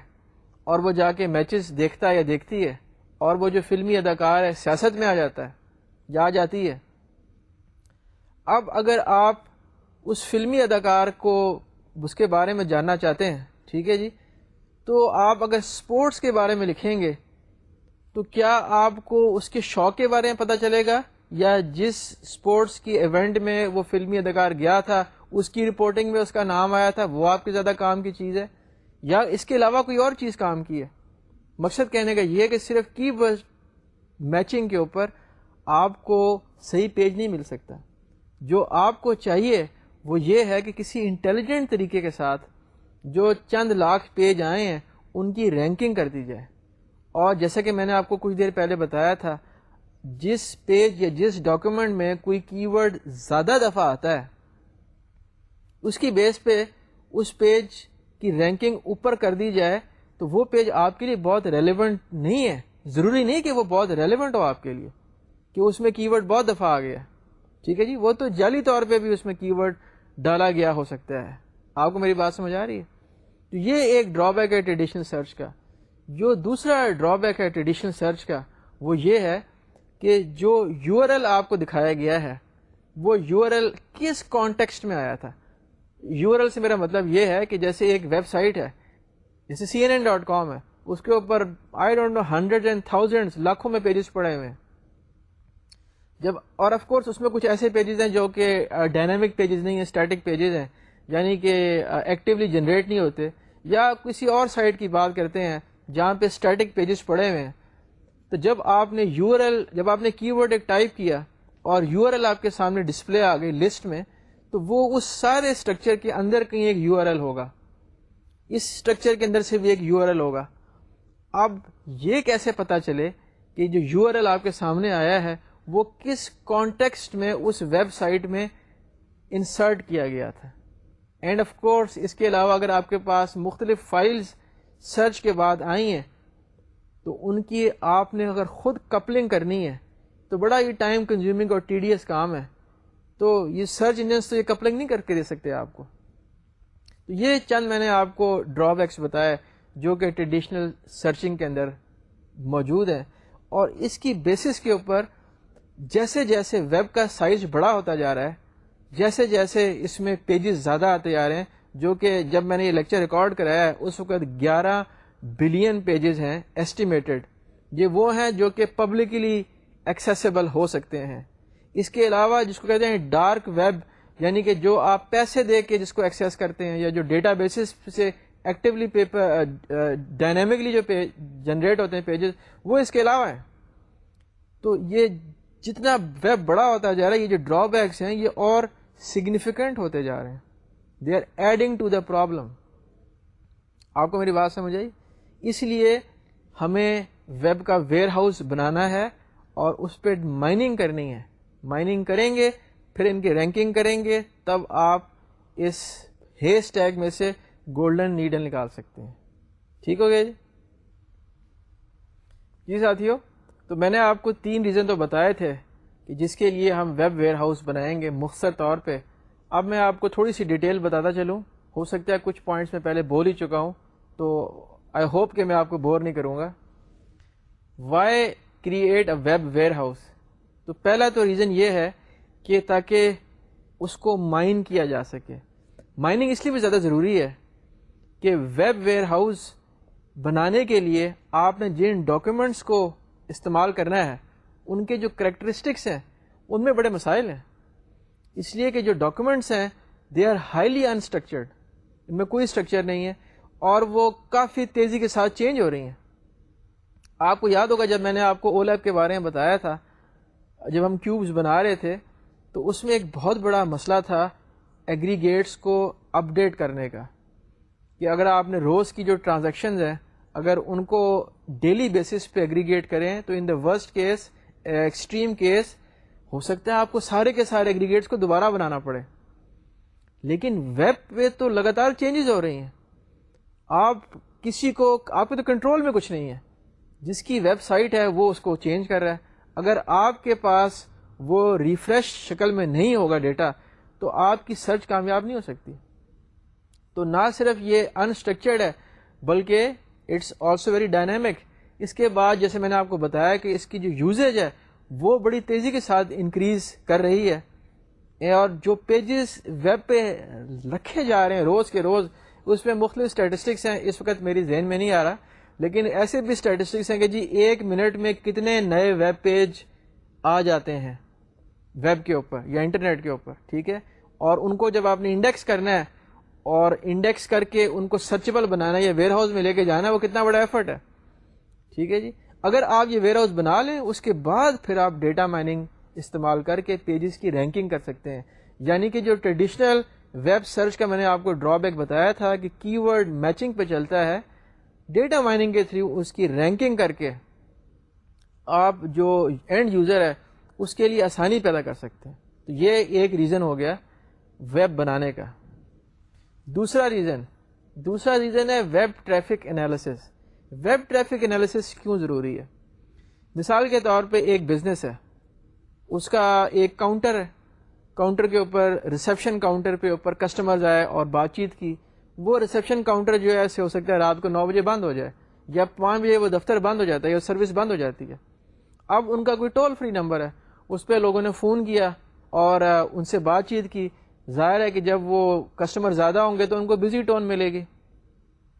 اور وہ جا کے میچز دیکھتا ہے یا دیکھتی ہے، اور وہ جو فلمی اداکار ہے، سیاست میں آ جاتا ہے جا جاتی ہے۔ اب اگر آپ اس فلمی اداکار کو اس کے بارے میں جاننا چاہتے ہیں، ٹھیک ہے جی؟ تو آپ اگر اسپورٹس کے بارے میں لکھیں گے، تو کیا آپ کو اس کے شوق کے بارے میں پتہ چلے گا؟ یا جس اسپورٹس کی ایونٹ میں وہ فلمی اداکار گیا تھا، اس کی رپورٹنگ میں اس کا نام آیا تھا، وہ آپ کے زیادہ کام کی چیز ہے؟ یا اس کے علاوہ کوئی اور چیز کام کی ہے؟ مقصد کہنے کا یہ کہ صرف کی میچنگ کے اوپر آپ کو صحیح پیج نہیں مل سکتا۔ جو آپ کو چاہیے وہ یہ ہے کہ کسی انٹیلیجنٹ طریقے کے ساتھ جو چند لاکھ پیج آئے ہیں، ان کی رینکنگ کر دی جائے۔ اور جیسا کہ میں نے آپ کو کچھ دیر پہلے بتایا تھا، جس پیج یا جس ڈاکیومنٹ میں کوئی کی ورڈ زیادہ دفعہ آتا ہے، اس کی بیس پہ اس پیج کی رینکنگ اوپر کر دی جائے تو وہ پیج آپ کے لیے بہت ریلیونٹ نہیں ہے۔ ضروری نہیں کہ وہ بہت ریلیونٹ ہو آپ کے لیے۔ کہ اس میں کی ورڈ بہت دفعہ آ گیا۔ ٹھیک ہے جی؟ وہ تو جعلی طور پہ بھی اس میں کی ورڈ ڈالا گیا ہو سکتا ہے۔ آپ کو میری بات سمجھ آ رہی ہے؟ تو یہ ایک ڈرا بیک ہے ٹریڈیشنل سرچ کا۔ جو دوسرا ڈرا بیک ہے ٹریڈیشنل سرچ کا، وہ یہ ہے کہ جو یو آر ایل آپ کو دکھایا گیا ہے، وہ یو آر ایل کس کانٹیکسٹ میں آیا تھا؟ یو آر ایل سے میرا مطلب یہ ہے کہ جیسے ایک ویب سائٹ ہے، جیسے C N N dot com ہے، اس کے اوپر I don't know hundred and thousand لاکھوں میں پیجز پڑے ہوئے ہیں۔ جب اور آف کورس اس میں کچھ ایسے پیجز ہیں جو کہ ڈائنامک پیجز نہیں ہیں اسٹیٹک پیجز ہیں یعنی کہ ایکٹیولی جنریٹ نہیں ہوتے، یا کسی اور سائٹ کی بات کرتے ہیں جہاں پہ اسٹیٹک پیجز پڑے ہوئے ہیں۔ تو جب آپ نے یو آر ایل جب آپ نے کی ورڈ ایک ٹائپ کیا اور یو آر ایل آپ کے سامنے ڈسپلے آ گئی لسٹ میں، تو وہ اس سارے اسٹرکچر کے اندر کہیں ایک یو آر ایل ہوگا۔ اس اسٹرکچر کے اندر سے بھی ایک یو آر ایل ہوگا۔ اب یہ کیسے پتا چلے کہ جو یو آر ایل آپ کے سامنے آیا ہے وہ کس کانٹیکسٹ میں اس ویب سائٹ میں انسرٹ کیا گیا تھا؟ اینڈ آف کورس اس کے علاوہ اگر آپ کے پاس مختلف فائلز سرچ کے بعد آئی ہیں، تو ان کی آپ نے اگر خود کپلنگ کرنی ہے، تو بڑا یہ ٹائم کنزیومنگ اور ٹی ڈی ایس کام ہے۔ تو یہ سرچ انجنس تو یہ کپلنگ نہیں کر کے دے سکتے آپ کو۔ تو یہ چند میں نے آپ کو ڈرا بیکس بتایا جو کہ ٹریڈیشنل سرچنگ کے اندر موجود ہے اور اس کی بیسس کے اوپر جیسے جیسے ویب کا سائز بڑا ہوتا جا رہا ہے، جیسے جیسے اس میں پیجز زیادہ آتے جا رہے ہیں، جو کہ جب میں نے یہ لیکچر ریکارڈ کرایا ہے، اس وقت گیارہ بلین پیجز ہیں ایسٹیمیٹڈ یہ وہ ہیں جو کہ پبلکلی ایکسیسیبل ہو سکتے ہیں۔ اس کے علاوہ جس کو کہتے ہیں ڈارک ویب یعنی کہ جو آپ پیسے دے کے جس کو ایکسیس کرتے ہیں، یا جو ڈیٹا بیسس سے ایکٹیولی پیپر ڈائنامکلی جو جنریٹ ہوتے ہیں پیجز وہ اس کے علاوہ ہیں۔ تو یہ جتنا ویب بڑا ہوتا جا رہا ہے، یہ جو ڈرا بیکس ہیں، یہ اور سگنیفیکنٹ ہوتے جا رہے ہیں۔ They are adding to the problem آپ کو میری بات سمجھ آئی؟ اس لیے ہمیں ویب کا ویئر ہاؤس بنانا ہے اور اس پہ مائننگ کرنی ہے۔ مائننگ کریں گے، پھر ان کی رینکنگ کریں گے، تب آپ اس ہیس ٹیگ میں سے گولڈن نیڈل نکال سکتے ہیں۔ ٹھیک ہو گیا جی؟ جی ساتھیوں تو میں نے آپ کو تین ریزن تو بتائے تھے کہ جس کے لیے ہم ویب ویئر ہاؤس بنائیں گے مختصر طور پہ۔ اب میں آپ کو تھوڑی سی ڈیٹیل بتاتا چلوں۔ ہو سکتا ہے کچھ پوائنٹس میں پہلے بول ہی چکا ہوں۔ تو آئی ہوپ کہ میں آپ کو بور نہیں کروں گا۔ Why create a web warehouse تو پہلا تو ریزن یہ ہے کہ تاکہ اس کو مائن کیا جا سکے۔ مائننگ اس لیے بھی زیادہ ضروری ہے کہ ویب ویئر ہاؤس بنانے کے لیے آپ نے جن ڈاکیومنٹس کو استعمال کرنا ہے، ان کے جو کریکٹرسٹکس ہیں، ان میں بڑے مسائل ہیں۔ اس لیے کہ جو ڈاکیومنٹس ہیں دے آر ہائیلی انسٹرکچرڈ ان میں کوئی اسٹرکچر نہیں ہے اور وہ کافی تیزی کے ساتھ چینج ہو رہی ہیں۔ آپ کو یاد ہوگا جب میں نے آپ کو او لیب کے بارے میں بتایا تھا، جب ہم کیوبز بنا رہے تھے، تو اس میں ایک بہت بڑا مسئلہ تھا ایگریگیٹس کو اپ ڈیٹ کرنے کا۔ کہ اگر آپ نے روز کی جو ٹرانزیکشنز ہیں اگر ان کو ڈیلی بیسس پہ ایگریگیٹ کریں تو in the worst case extreme case ہو سکتا ہے آپ کو سارے کے سارے ایگریگیٹس کو دوبارہ بنانا پڑے۔ لیکن ویب پہ تو لگاتار چینجز ہو رہی ہیں۔ آپ کسی کو، آپ کے تو کنٹرول میں کچھ نہیں ہے۔ جس کی ویب سائٹ ہے وہ اس کو چینج کر رہا ہے۔ اگر آپ کے پاس وہ ریفریش شکل میں نہیں ہوگا ڈیٹا تو آپ کی سرچ کامیاب نہیں ہو سکتی۔ تو نہ صرف یہ انسٹرکچرڈ ہے، بلکہ اٹس آلسو ویری ڈائنامک اس کے بعد جیسے میں نے آپ کو بتایا کہ اس کی جو یوزیج ہے، وہ بڑی تیزی کے ساتھ انکریز کر رہی ہے. اور جو پیجز ویب پہ رکھے جا رہے ہیں روز کے روز، اس میں مختلف اسٹیٹسٹکس ہیں. اس وقت میری ذہن میں نہیں آ رہا. لیکن ایسے بھی اسٹیٹسٹکس ہیں کہ جی ایک منٹ میں کتنے نئے ویب پیج آ جاتے ہیں. ویب کے اوپر یا انٹرنیٹ کے اوپر. ٹھیک ہے؟ اور ان کو جب آپ نے انڈیکس کرنا ہے اور انڈیکس کر کے ان کو سرچبل بنانا یا ویئر ہاؤس میں لے کے جانا، وہ کتنا بڑا ایفرٹ ہے۔ ٹھیک ہے جی؟ اگر آپ یہ ویئر ہاؤس بنا لیں، اس کے بعد پھر آپ ڈیٹا مائننگ استعمال کر کے پیجز کی رینکنگ کر سکتے ہیں۔ یعنی کہ جو ٹریڈیشنل ویب سرچ کا میں نے آپ کو ڈرا بیک بتایا تھا کہ کی ورڈ میچنگ پہ چلتا ہے ڈیٹا مائننگ کے تھرو اس کی رینکنگ کر کے آپ جو اینڈ یوزر ہے، اس کے لیے آسانی پیدا کر سکتے ہیں۔ تو یہ ایک ریزن ہو گیا ویب بنانے کا۔ دوسرا ریزن دوسرا ریزن ہے web traffic analysis web traffic analysis کیوں ضروری ہے؟ مثال کے طور پہ ایک بزنس ہے. اس کا ایک کاؤنٹر ہے. کاؤنٹر کے اوپر ریسیپشن کاؤنٹر پہ اوپر کسٹمرز آئے اور بات چیت کی. وہ ریسیپشن کاؤنٹر جو ہے، ایسے ہو سکتا ہے رات کو نو بجے بند ہو جائے یا پانچ بجے وہ دفتر بند ہو جاتا ہے یا سروس بند ہو جاتی ہے. اب ان کا کوئی ٹول فری نمبر ہے. اس پہ لوگوں نے فون کیا اور ان سے بات چیت کی. ظاہر ہے کہ جب وہ کسٹمر زیادہ ہوں گے تو ان کو بزی ٹون ملے گی۔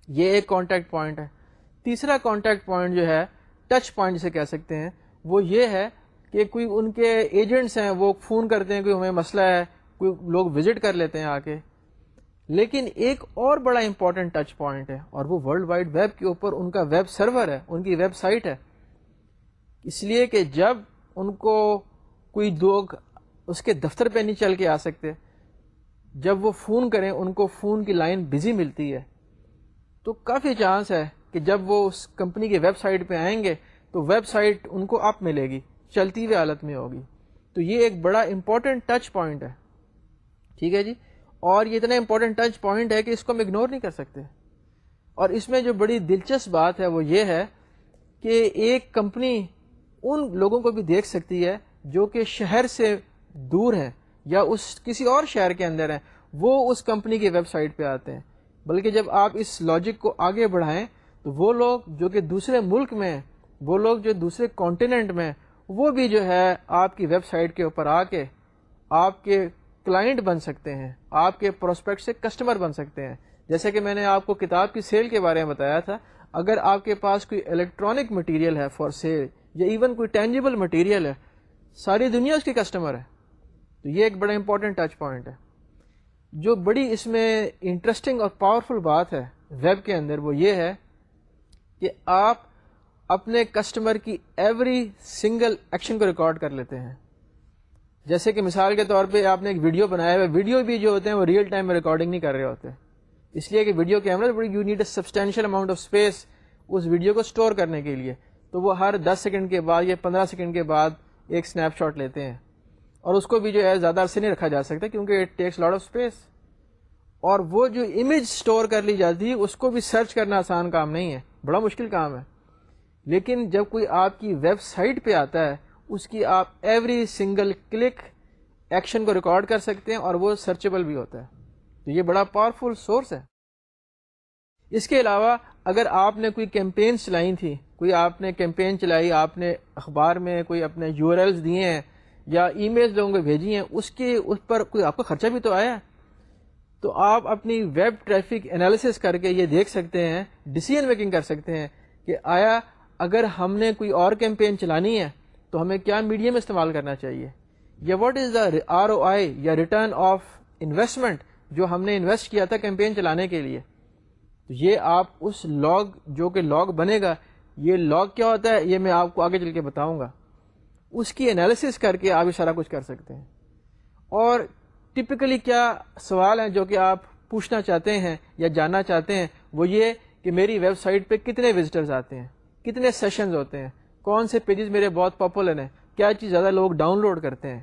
یہ ایک کانٹیکٹ پوائنٹ ہے۔ تیسرا کانٹیکٹ پوائنٹ جو ہے ٹچ پوائنٹ جسے کہہ سکتے ہیں، وہ یہ ہے کہ کوئی ان کے ایجنٹس ہیں، وہ فون کرتے ہیں، کوئی ہمیں مسئلہ ہے، کوئی لوگ وزٹ کر لیتے ہیں آ کے لیکن ایک اور بڑا امپورٹنٹ ٹچ پوائنٹ ہے، اور وہ ورلڈ وائڈ ویب کے اوپر ان کا ویب سرور ہے، ان کی ویب سائٹ ہے۔ اس لیے کہ جب ان کو کوئی لوگ اس کے دفتر پہ نہیں چل کے آ سکتے جب وہ فون کریں، ان کو فون کی لائن بزی ملتی ہے۔ تو کافی چانس ہے کہ جب وہ اس کمپنی کی ویب سائٹ پہ آئیں گے، تو ویب سائٹ ان کو اپ ملے گی، چلتی ہوئی حالت میں ہوگی۔ تو یہ ایک بڑا امپورٹنٹ ٹچ پوائنٹ ہے۔ ٹھیک ہے جی؟ اور یہ اتنا امپورٹنٹ ٹچ پوائنٹ ہے کہ اس کو ہم اگنور نہیں کر سکتے۔ اور اس میں جو بڑی دلچسپ بات ہے، وہ یہ ہے کہ ایک کمپنی ان لوگوں کو بھی دیکھ سکتی ہے جو کہ شہر سے دور ہیں۔ یا اس کسی اور شہر کے اندر ہیں، وہ اس کمپنی کی ویب سائٹ پہ آتے ہیں۔ بلکہ جب آپ اس لاجک کو آگے بڑھائیں، تو وہ لوگ جو کہ دوسرے ملک میں وہ لوگ جو دوسرے کانٹیننٹ میں وہ بھی جو ہے آپ کی ویب سائٹ کے اوپر آ کے آپ کے کلائنٹ بن سکتے ہیں، آپ کے پروسپیکٹ سے کسٹمر بن سکتے ہیں۔ جیسے کہ میں نے آپ کو کتاب کی سیل کے بارے میں بتایا تھا، اگر آپ کے پاس کوئی الیکٹرانک مٹیریل ہے فار سیل یا ایون کوئی ٹینجیبل مٹیریل ہے، ساری دنیا اس کی کسٹمر ہے۔ تو یہ ایک بڑا امپورٹنٹ ٹچ پوائنٹ ہے۔ جو بڑی اس میں انٹرسٹنگ اور پاورفل بات ہے ویب کے اندر وہ یہ ہے کہ آپ اپنے کسٹمر کی ایوری سنگل ایکشن کو ریکارڈ کر لیتے ہیں۔ جیسے کہ مثال کے طور پہ آپ نے ایک ویڈیو بنایا ہوا ویڈیو بھی جو ہوتے ہیں وہ ریئل ٹائم میں ریکارڈنگ نہیں کر رہے ہوتے۔ اس لیے کہ video camera you need a substantial amount of space us video کو اسٹور کرنے کے لیے۔ تو وہ ہر دس سیکنڈ کے بعد یا پندرہ سیکنڈ کے بعد ایک اسنیپ شاٹ لیتے ہیں۔ اور اس کو بھی جو ہے زیادہ عرصے نہیں رکھا جا سکتا کیونکہ it takes lot of space اور وہ جو امیج اسٹور کر لی جاتی ہے، اس کو بھی سرچ کرنا آسان کام نہیں ہے، بڑا مشکل کام ہے۔ لیکن جب کوئی آپ کی ویب سائٹ پہ آتا ہے، اس کی آپ ایوری سنگل کلک ایکشن کو ریکارڈ کر سکتے ہیں اور وہ سرچیبل بھی ہوتا ہے۔ تو یہ بڑا پاورفل سورس ہے۔ اس کے علاوہ، اگر آپ نے کوئی کیمپین چلائی تھی کوئی آپ نے کیمپین چلائی، آپ نے اخبار میں کوئی اپنے یو آر ایلس دیے ہیں یا ای میل لوگوں کو بھیجی ہیں، اس کے اس پر کوئی آپ کا خرچہ بھی تو آیا تو آپ اپنی ویب ٹریفک انالیسس کر کے یہ دیکھ سکتے ہیں ڈسیزن میکنگ کر سکتے ہیں کہ آیا اگر ہم نے کوئی اور کیمپین چلانی ہے تو ہمیں کیا میڈیم استعمال کرنا چاہیے؟ یا what is the R O آئی یا ریٹرن آف انویسٹمنٹ جو ہم نے انویسٹ کیا تھا کیمپین چلانے کے لیے؟ تو یہ آپ اس لاگ جو کہ لاگ بنے گا، یہ لاگ کیا ہوتا ہے؟ یہ میں آپ کو آگے چل کے بتاؤں گا۔ اس کی انالیسس کر کے آپ یہ سارا کچھ کر سکتے ہیں۔ اور ٹپکلی کیا سوال ہیں جو کہ آپ پوچھنا چاہتے ہیں یا جاننا چاہتے ہیں وہ یہ کہ میری ویب سائٹ پہ کتنے وزٹرز آتے ہیں، کتنے سیشنز ہوتے ہیں، کون سے پیجز میرے بہت پاپولر ہیں، کیا چیز زیادہ لوگ ڈاؤن لوڈ کرتے ہیں۔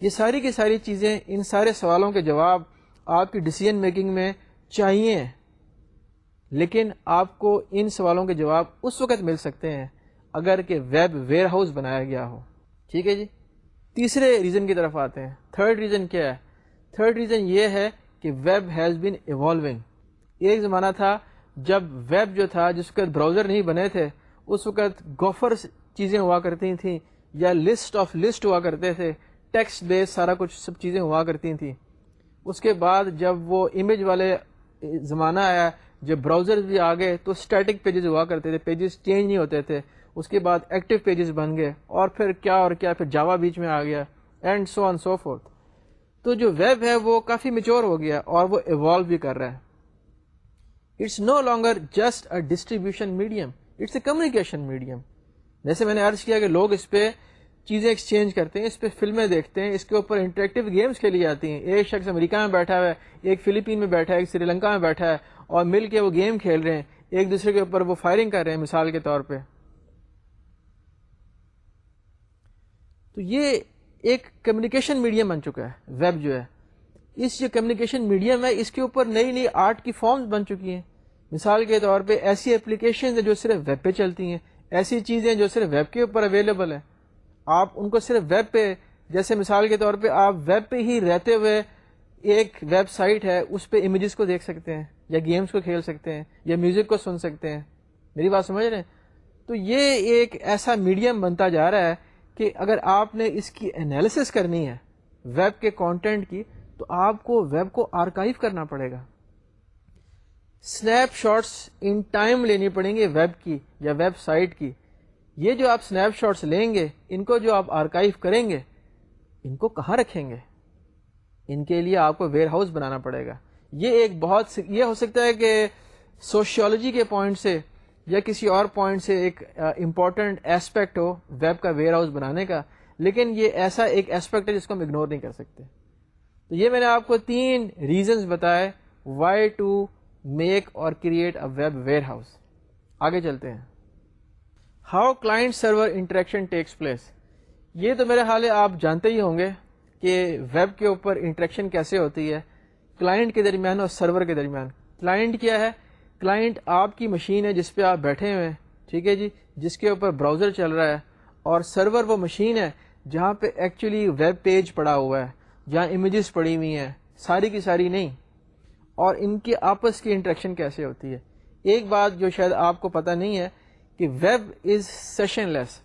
یہ ساری کی ساری چیزیں، ان سارے سوالوں کے جواب آپ کی ڈسیزن میکنگ میں چاہیے لیکن آپ کو ان سوالوں کے جواب اس وقت مل سکتے ہیں اگر کہ ویب ویئر ہاؤس بنایا گیا ہو۔ ٹھیک ہے جی؟ تیسرے ریزن کی طرف آتے ہیں۔ تھرڈ ریزن کیا ہے؟ تھرڈ ریزن یہ ہے کہ ویب ہیز بین ایوالونگ ایک زمانہ تھا جب ویب جو تھا، جس وقت براؤزر نہیں بنے تھے، اس وقت گوفر چیزیں ہوا کرتی تھیں یا لسٹ آف لسٹ ہوا کرتے تھے ٹیکسٹ بیس سارا کچھ سب چیزیں ہوا کرتی تھیں۔ اس کے بعد جب وہ امیج والے زمانہ آیا، جب براؤزر بھی آ گئے تو اسٹیٹک پیجز ہوا کرتے تھے پیجز چینج نہیں ہوتے تھے۔ اس کے بعد ایکٹیو پیجز بن گئے اور پھر کیا اور کیا، پھر جاوا بیچ میں آ گیا and so on so forth تو جو ویب ہے وہ کافی میچور ہو گیا اور وہ ایوالو بھی کر رہا ہے۔ It's no longer just a distribution medium it's a communication medium جیسے میں نے عرض کیا کہ لوگ اس پہ چیزیں ایکسچینج کرتے ہیں، اس پہ فلمیں دیکھتے ہیں، اس کے اوپر انٹریکٹیو گیمس کھیلی جاتی ہیں۔ ایک شخص امریکہ میں بیٹھا ہوا ہے، ایک فلپین میں بیٹھا ہے، ایک سری لنکا میں بیٹھا ہے اور مل کے وہ گیم کھیل رہے ہیں۔ ایک دوسرے کے اوپر وہ فائرنگ کر رہے ہیں مثال کے طور پہ۔ تو یہ ایک کمیونیکیشن میڈیم بن چکا ہے ویب جو ہے۔ اس جو کمیونیکیشن میڈیم ہے، اس کے اوپر نئی نئی آرٹ کی فارمز بن چکی ہیں۔ مثال کے طور پہ ایسی اپلیکیشن جو صرف ویب پہ چلتی ہیں۔ ایسی چیزیں جو صرف ویب کے اوپر اویلیبل ہیں۔ آپ ان کو صرف ویب پہ، جیسے مثال کے طور پہ آپ ویب پہ ہی رہتے ہوئے ایک ویب سائٹ ہے، اس پہ امیجز کو دیکھ سکتے ہیں، یا گیمز کو کھیل سکتے ہیں، یا میوزک کو سن سکتے ہیں۔ میری بات سمجھ رہے ہیں؟ تو یہ ایک ایسا میڈیم بنتا جا رہا ہے کہ اگر آپ نے اس کی انالیسس کرنی ہے ویب کے کانٹینٹ کی، تو آپ کو ویب کو آرکائیو کرنا پڑے گا۔ اسنیپ شاٹس ان ٹائم لینی پڑیں گے ویب کی یا ویب سائٹ کی۔ یہ جو آپ اسنیپ شاٹس لیں گے، ان کو جو آپ آرکائیو کریں گے، ان کو کہاں رکھیں گے؟ ان کے لیے آپ کو ویئر ہاؤس بنانا پڑے گا۔ یہ ایک بہت یہ ہو سکتا ہے کہ سوشیولوجی کے پوائنٹ سے یا کسی اور پوائنٹ سے ایک امپورٹنٹ ایسپیکٹ ہو ویب کا ویئر ہاؤس بنانے کا، لیکن یہ ایسا ایک ایسپیکٹ ہے جس کو ہم اگنور نہیں کر سکتے۔ تو یہ میں نے آپ کو تین ریزنز بتائے وائی ٹو میک اور create a web warehouse آگے چلتے ہیں۔ How client server interaction takes place یہ تو میرے حال ہے آپ جانتے ہی ہوں گے کہ ویب کے اوپر انٹریکشن کیسے ہوتی ہے کلائنٹ کے درمیان اور سرور کے درمیان۔ کلائنٹ کیا ہے؟ کلائنٹ آپ کی مشین ہے جس پہ آپ بیٹھے ہوئے ہیں، ٹھیک ہے جی؟ جس کے اوپر براؤزر چل رہا ہے اور سرور وہ مشین ہے جہاں پہ ایکچولی ویب پیج پڑا ہوا ہے، جہاں امیجز پڑی ہوئی ہیں، ساری کی ساری نہیں۔ اور ان کی آپس کی انٹریکشن کیسے ہوتی ہے؟ ایک بات جو شاید آپ کو پتہ نہیں ہے کہ web is session less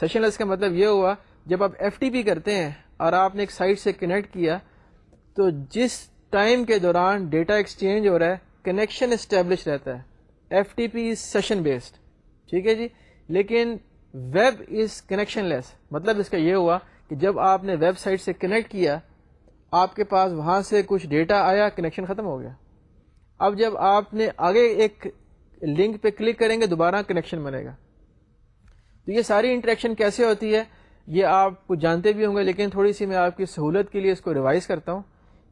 session less کا مطلب یہ ہوا، جب آپ ایف ٹی پی کرتے ہیں اور آپ نے ایک سائٹ سے کنیکٹ کیا، تو جس ٹائم کے دوران ڈیٹا ایکسچینج ہو رہا ہے کنیکشن اسٹیبلش رہتا ہے۔ F T P is session based ٹھیک ہے جی؟ لیکن ویب از کنیکشن لیس مطلب اس کا یہ ہوا کہ جب آپ نے ویب سائٹ سے کنیکٹ کیا، آپ کے پاس وہاں سے کچھ ڈیٹا آیا کنیکشن ختم ہو گیا۔ اب جب آپ نے آگے ایک لنک پہ کلک کریں گے، دوبارہ کنیکشن بنے گا۔ تو یہ ساری انٹریکشن کیسے ہوتی ہے؟ یہ آپ کو جانتے بھی ہوں گے، لیکن تھوڑی سی میں آپ کی سہولت کے لیے اس کو ریوائز کرتا ہوں۔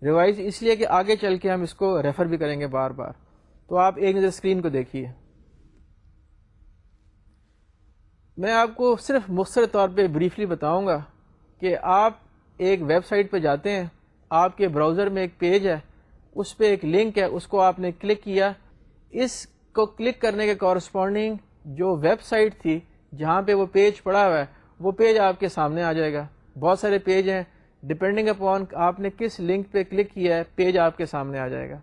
ریوائز اس لیے کہ آگے چل کے ہم اس کو ریفر بھی کریں گے بار بار۔ تو آپ ایک نظر اسکرین کو دیکھیے۔ میں آپ کو صرف مختصر طور پہ بریفلی بتاؤں گا کہ آپ ایک ویب سائٹ پہ جاتے ہیں، آپ کے براؤزر میں ایک پیج ہے، اس پہ ایک لنک ہے، اس کو آپ نے کلک کیا۔ اس کو کلک کرنے کے کورسپونڈنگ جو ویب سائٹ تھی، جہاں پہ وہ پیج پڑا ہوا ہے، وہ پیج آپ کے سامنے آ جائے گا۔ بہت سارے پیج ہیں۔ ڈپینڈنگ اپون آپ نے کس لنک پہ کلک کیا ہے پیج آپ کے سامنے آ جائے گا۔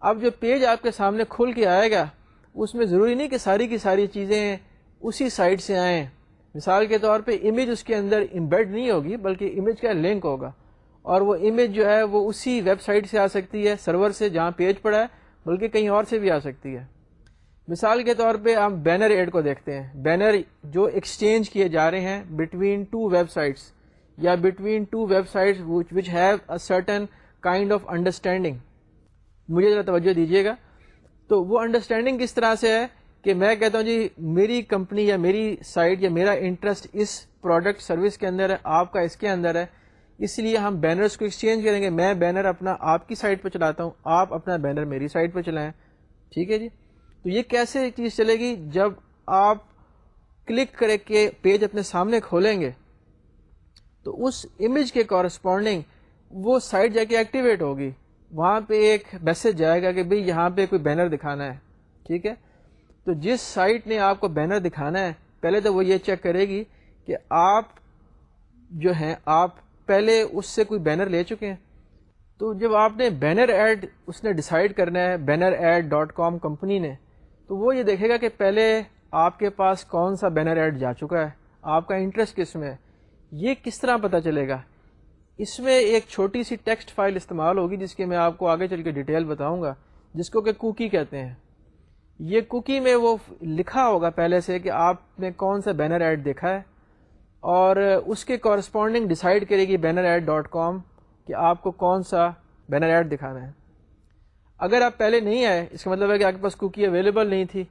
اب جو پیج آپ کے سامنے کھل کے آئے گا، اس میں ضروری نہیں کہ ساری کی ساری چیزیں اسی سائٹ سے آئیں۔ مثال کے طور پہ امیج اس کے اندر امبیڈ نہیں ہوگی، بلکہ امیج کا لنک ہوگا۔ اور وہ امیج جو ہے، وہ اسی ویب سائٹ سے آ سکتی ہے سرور سے جہاں پیج پڑا ہے، بلکہ کہیں اور سے بھی آ سکتی ہے۔ مثال کے طور پہ ہم بینر ایڈ کو دیکھتے ہیں۔ بینر جو ایکسچینج کیے جا رہے ہیں بٹوین ٹو ویب سائٹس یا between two websites which have a certain kind of understanding مجھے ذرا توجہ دیجیے گا۔ تو وہ انڈرسٹینڈنگ کس طرح سے ہے کہ میں کہتا ہوں جی میری کمپنی یا میری سائٹ یا میرا انٹرسٹ اس پروڈکٹ سروس کے اندر ہے، آپ کا اس کے اندر ہے۔ اس لیے ہم بینرس کو ایکسچینج کریں گے۔ میں بینر اپنا آپ کی سائٹ پہ چلاتا ہوں، آپ اپنا بینر میری سائٹ پہ چلائیں۔ ٹھیک ہے جی؟ تو یہ کیسے چیز چلے گی؟ جب آپ کلک کرے کے پیج اپنے سامنے کھولیں گے تو اس امیج کے کورسپونڈنگ وہ سائٹ جا کے ایکٹیویٹ ہوگی۔ وہاں پہ ایک میسج جائے گا کہ بھئی یہاں پہ کوئی بینر دکھانا ہے، ٹھیک ہے؟ تو جس سائٹ نے آپ کو بینر دکھانا ہے، پہلے تو وہ یہ چیک کرے گی کہ آپ جو ہیں، آپ پہلے اس سے کوئی بینر لے چکے ہیں۔ تو جب آپ نے بینر ایڈ اس نے ڈیسائیڈ کرنا ہے banner ad dot com company نے، تو وہ یہ دیکھے گا کہ پہلے آپ کے پاس کون سا بینر ایڈ جا چکا ہے۔ آپ کا انٹرسٹ کس میں ہے؟ یہ کس طرح پتہ چلے گا؟ اس میں ایک چھوٹی سی ٹیکسٹ فائل استعمال ہوگی جس کے میں آپ کو آگے چل کے ڈیٹیل بتاؤں گا، جس کو کہ کوکی کہتے ہیں۔ یہ کوکی میں وہ لکھا ہوگا پہلے سے کہ آپ نے کون سا بینر ایڈ دیکھا ہے، اور اس کے کورسپونڈنگ ڈیسائیڈ کرے گی بینر ایڈ ڈاٹ کام کہ آپ کو کون سا بینر ایڈ دکھانا ہے۔ اگر آپ پہلے نہیں آئے، اس کا مطلب ہے کہ آپ کے پاس کوکی اویلیبل نہیں تھی،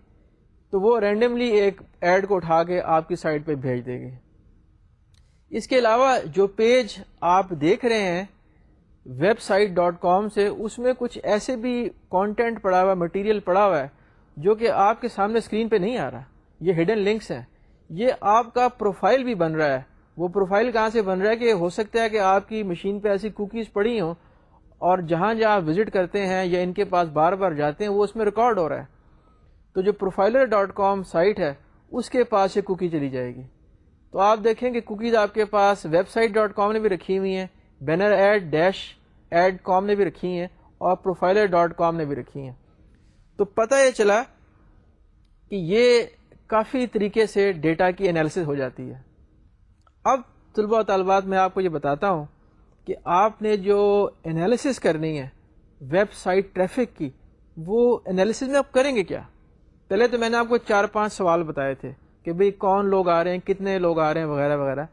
تو وہ رینڈملی ایک ایڈ کو اٹھا کے آپ کی سائٹ پہ بھیج دے گی۔ اس کے علاوہ جو پیج آپ دیکھ رہے ہیں ویب سائٹ ڈاٹ کام سے، اس میں کچھ ایسے بھی کانٹینٹ پڑا ہوا مٹیریل پڑا ہوا ہے، جو کہ آپ کے سامنے اسکرین پہ نہیں آ رہا۔ یہ ہڈن لنکس ہیں۔ یہ آپ کا پروفائل بھی بن رہا ہے۔ وہ پروفائل کہاں سے بن رہا ہے کہ ہو سکتا ہے کہ آپ کی مشین پہ ایسی کوکیز پڑی ہوں اور جہاں جہاں وزٹ کرتے ہیں یا ان کے پاس بار بار جاتے ہیں، وہ اس میں ریکارڈ ہو رہا ہے۔ تو جو پروفائلر ڈاٹ کام سائٹ ہے، اس کے پاس یہ کوکی چلی جائے گی۔ تو آپ دیکھیں کہ کوکیز آپ کے پاس ویب سائٹ ڈاٹ کام نے بھی رکھی ہوئی ہیں، banner ad dash ad com نے بھی رکھی ہیں اور پروفائلر ڈاٹ کام نے بھی رکھی ہیں۔ تو پتہ یہ چلا کہ یہ کافی طریقے سے ڈیٹا کی انالیسس ہو جاتی ہے۔ اب طلبہ و طالبات، میں آپ کو یہ بتاتا ہوں کہ آپ نے جو انالیسس کرنی ہے ویب سائٹ ٹریفک کی، وہ انالیسس میں آپ کریں گے کیا؟ پہلے تو میں نے آپ کو چار پانچ سوال بتائے تھے۔ کہ بھئی کون لوگ آ رہے ہیں، کتنے لوگ آ رہے ہیں، وغیرہ وغیرہ۔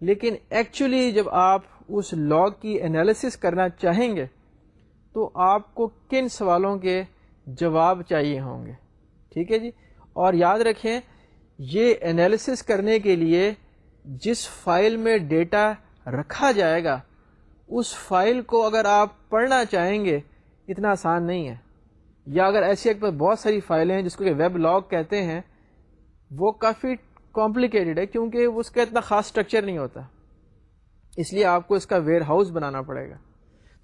لیکن ایکچولی جب آپ اس لاگ کی انالیسس کرنا چاہیں گے، تو آپ کو کن سوالوں کے جواب چاہیے ہوں گے؟ ٹھیک ہے جی؟ اور یاد رکھیں، یہ انالیسس کرنے کے لیے جس فائل میں ڈیٹا رکھا جائے گا، اس فائل کو اگر آپ پڑھنا چاہیں گے، اتنا آسان نہیں ہے۔ یا اگر ایسی ایک بہت ساری فائلیں ہیں جس کو کہ ویب لاگ کہتے ہیں وہ کافی کمپلیکیٹڈ ہے کیونکہ اس کا اتنا خاص اسٹرکچر نہیں ہوتا۔ اس لیے آپ کو اس کا ویئر ہاؤس بنانا پڑے گا۔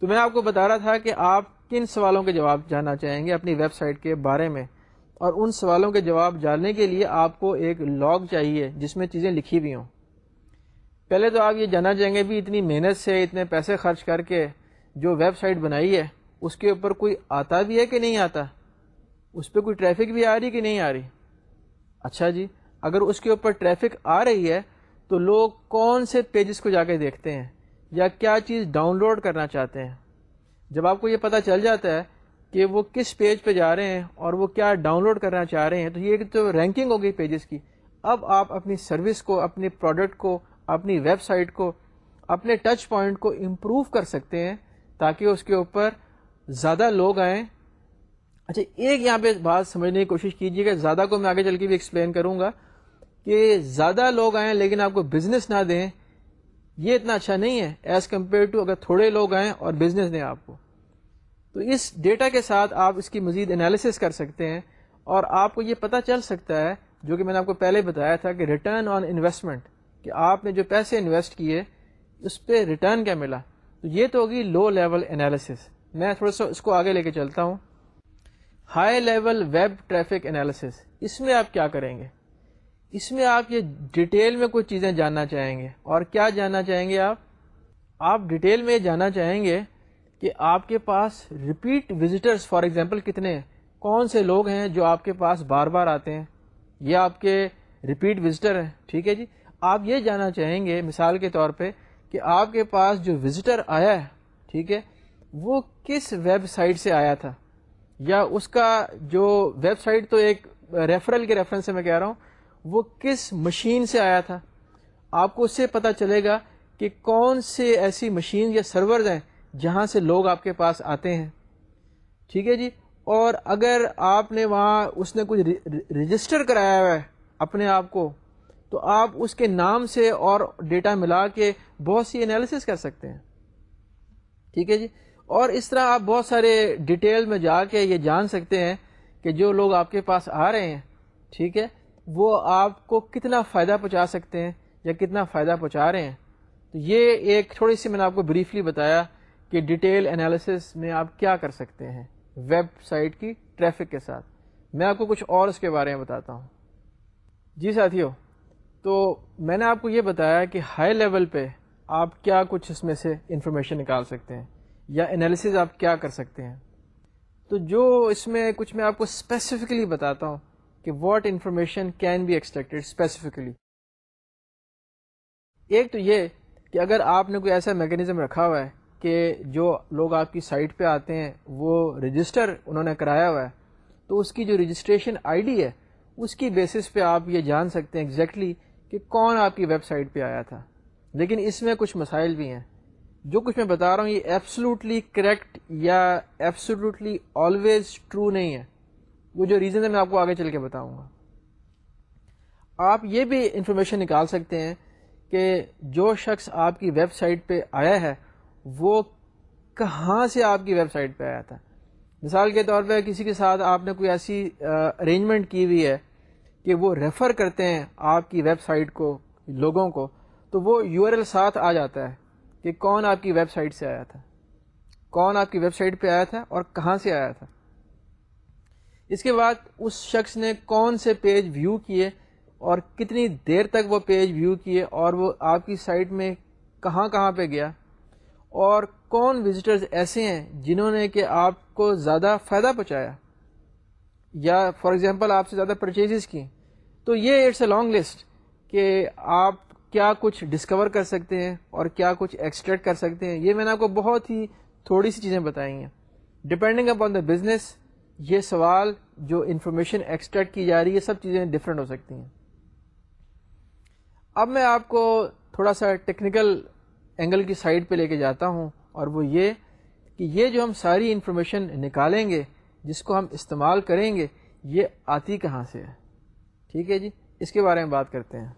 تو میں آپ کو بتا رہا تھا کہ آپ کن سوالوں کے جواب جاننا چاہیں گے اپنی ویب سائٹ کے بارے میں۔ اور ان سوالوں کے جواب جاننے کے لیے آپ کو ایک لاگ چاہیے جس میں چیزیں لکھی ہوئی ہوں۔ پہلے تو آپ یہ جاننا چاہیں گے بھی اتنی محنت سے، اتنے پیسے خرچ کر کے جو ویب سائٹ بنائی ہے، اس کے اوپر کوئی آتا بھی ہے کہ نہیں آتا؟ اس پہ کوئی ٹریفک بھی آ رہی کہ نہیں آ رہی؟ اچھا جی اگر اس کے اوپر ٹریفک آ رہی ہے، تو لوگ کون سے پیجز کو جا کے دیکھتے ہیں؟ یا کیا چیز ڈاؤن لوڈ کرنا چاہتے ہیں؟ جب آپ کو یہ پتہ چل جاتا ہے کہ وہ کس پیج پہ جا رہے ہیں اور وہ کیا ڈاؤن لوڈ کرنا چاہ رہے ہیں، تو یہ تو رینکنگ ہو گئی پیجز کی۔ اب آپ اپنی سروس کو، اپنی پروڈکٹ کو، اپنی ویب سائٹ کو، اپنے ٹچ پوائنٹ کو امپروو کر سکتے ہیں تاکہ اس کے اوپر زیادہ لوگ آئیں اچھا ایک یہاں پہ بات سمجھنے کی کوشش کیجیے گا زیادہ کو میں آگے چل کے بھی ایکسپلین کروں گا کہ زیادہ لوگ آئیں لیکن آپ کو بزنس نہ دیں، یہ اتنا اچھا نہیں ہے۔ ایز کمپیئر ٹو اگر تھوڑے لوگ آئیں اور بزنس دیں آپ کو۔ تو اس ڈیٹا کے ساتھ آپ اس کی مزید انالیسس کر سکتے ہیں اور آپ کو یہ پتہ چل سکتا ہے، جو کہ میں نے آپ کو پہلے بتایا تھا کہ ریٹرن آن انویسٹمنٹ کہ آپ نے جو پیسے انویسٹ کیے، اس پہ ریٹرن کیا ملا۔ تو یہ تو ہوگی لو لیول انالیسس میں تھوڑا سا اس کو آگے لے کے چلتا ہوں۔ High level web traffic analysis, اس میں آپ کیا کریں گے؟ اس میں آپ یہ ڈیٹیل میں کچھ چیزیں جاننا چاہیں گے۔ اور کیا جاننا چاہیں گے آپ؟ آپ ڈیٹیل میں یہ جاننا چاہیں گے کہ آپ کے پاس ریپیٹ وزٹرس فار ایگزامپل کتنے ہیں؟ کون سے لوگ ہیں جو آپ کے پاس بار بار آتے ہیں؟ یہ آپ کے ریپیٹ وزٹر ہیں، ٹھیک ہے جی؟ آپ یہ جاننا چاہیں گے، مثال کے طور پہ، کہ آپ کے پاس جو وزٹر آیا ہے، ٹھیک ہے، وہ کس ویب سائٹ سے آیا تھا؟ یا اس کا جو ویب سائٹ تو ایک ریفرل کے ریفرنس سے میں کہہ رہا ہوں، وہ کس مشین سے آیا تھا؟ آپ کو اس سے پتہ چلے گا کہ کون سے ایسی مشین یا سرورز ہیں جہاں سے لوگ آپ کے پاس آتے ہیں۔ ٹھیک ہے جی؟ اور اگر آپ نے وہاں اس نے کچھ رجسٹر کرایا ہوا ہے اپنے آپ کو، تو آپ اس کے نام سے اور ڈیٹا ملا کے بہت سی انالیسس کر سکتے ہیں۔ ٹھیک ہے جی؟ اور اس طرح آپ بہت سارے ڈیٹیل میں جا کے یہ جان سکتے ہیں کہ جو لوگ آپ کے پاس آ رہے ہیں، ٹھیک ہے، وہ آپ کو کتنا فائدہ پہنچا سکتے ہیں یا کتنا فائدہ پہنچا رہے ہیں۔ تو یہ ایک تھوڑی سی میں نے آپ کو بریفلی بتایا کہ ڈیٹیل انالیسس میں آپ کیا کر سکتے ہیں ویب سائٹ کی ٹریفک کے ساتھ۔ میں آپ کو کچھ اور اس کے بارے میں بتاتا ہوں۔ جی ساتھیوں، تو میں نے آپ کو یہ بتایا کہ ہائی لیول پہ آپ کیا کچھ اس میں سے انفارمیشن نکال سکتے ہیں۔ یا انالیسز آپ کیا کر سکتے ہیں؟ تو جو اس میں کچھ میں آپ کو اسپیسیفکلی بتاتا ہوں کہ what information can be expected specifically ایک تو یہ کہ اگر آپ نے کوئی ایسا میکینزم رکھا ہوا ہے کہ جو لوگ آپ کی سائٹ پہ آتے ہیں، وہ رجسٹر انہوں نے کرایا ہوا ہے، تو اس کی جو رجسٹریشن آئی ڈی ہے، اس کی بیسس پہ آپ یہ جان سکتے ہیں ایگزیکٹلی کہ کون آپ کی ویب سائٹ پہ آیا تھا۔ لیکن اس میں کچھ مسائل بھی ہیں۔ جو کچھ میں بتا رہا ہوں، یہ ایپسلوٹلی کریکٹ یا ایپسلوٹلی آلویز ٹرو نہیں ہے۔ وہ جو ریزن ہے میں آپ کو آگے چل کے بتاؤں گا۔ آپ یہ بھی انفارمیشن نکال سکتے ہیں کہ جو شخص آپ کی ویب سائٹ پہ آیا ہے، وہ کہاں سے آپ کی ویب سائٹ پہ آیا تھا؟ مثال کے طور پہ کسی کے ساتھ آپ نے کوئی ایسی ارینجمنٹ کی ہوئی ہے کہ وہ ریفر کرتے ہیں آپ کی ویب سائٹ کو، لوگوں کو، تو وہ یو آر ایل ساتھ آ جاتا ہے۔ کہ کون آپ کی ویب سائٹ سے آیا تھا؟ کون آپ کی ویب سائٹ پہ آیا تھا اور کہاں سے آیا تھا؟ اس کے بعد اس شخص نے کون سے پیج ویو کیے اور کتنی دیر تک وہ پیج ویو کیے اور وہ آپ کی سائٹ میں کہاں کہاں پہ گیا اور کون وزٹرز ایسے ہیں جنہوں نے کہ آپ کو زیادہ فائدہ پہنچایا یا فار ایگزامپل آپ سے زیادہ پرچیزز کی تو یہ اٹس اے لانگ لسٹ کہ آپ کیا کچھ ڈسکور کر سکتے ہیں اور کیا کچھ ایکسٹریکٹ کر سکتے ہیں؟ یہ میں نے آپ کو بہت ہی تھوڑی سی چیزیں بتائی ہیں۔ ڈپینڈنگ اپان دا بزنس یہ سوال، جو انفارمیشن ایکسٹریکٹ کی جا رہی ہے، سب چیزیں ڈفرینٹ ہو سکتی ہیں۔ اب میں آپ کو تھوڑا سا ٹیکنیکل اینگل کی سائڈ پہ لے کے جاتا ہوں، اور وہ یہ کہ یہ جو ہم ساری انفارمیشن نکالیں گے، جس کو ہم استعمال کریں گے، یہ آتی کہاں سے ہے؟ ٹھیک ہے جی؟ اس کے بارے میں بات کرتے ہیں۔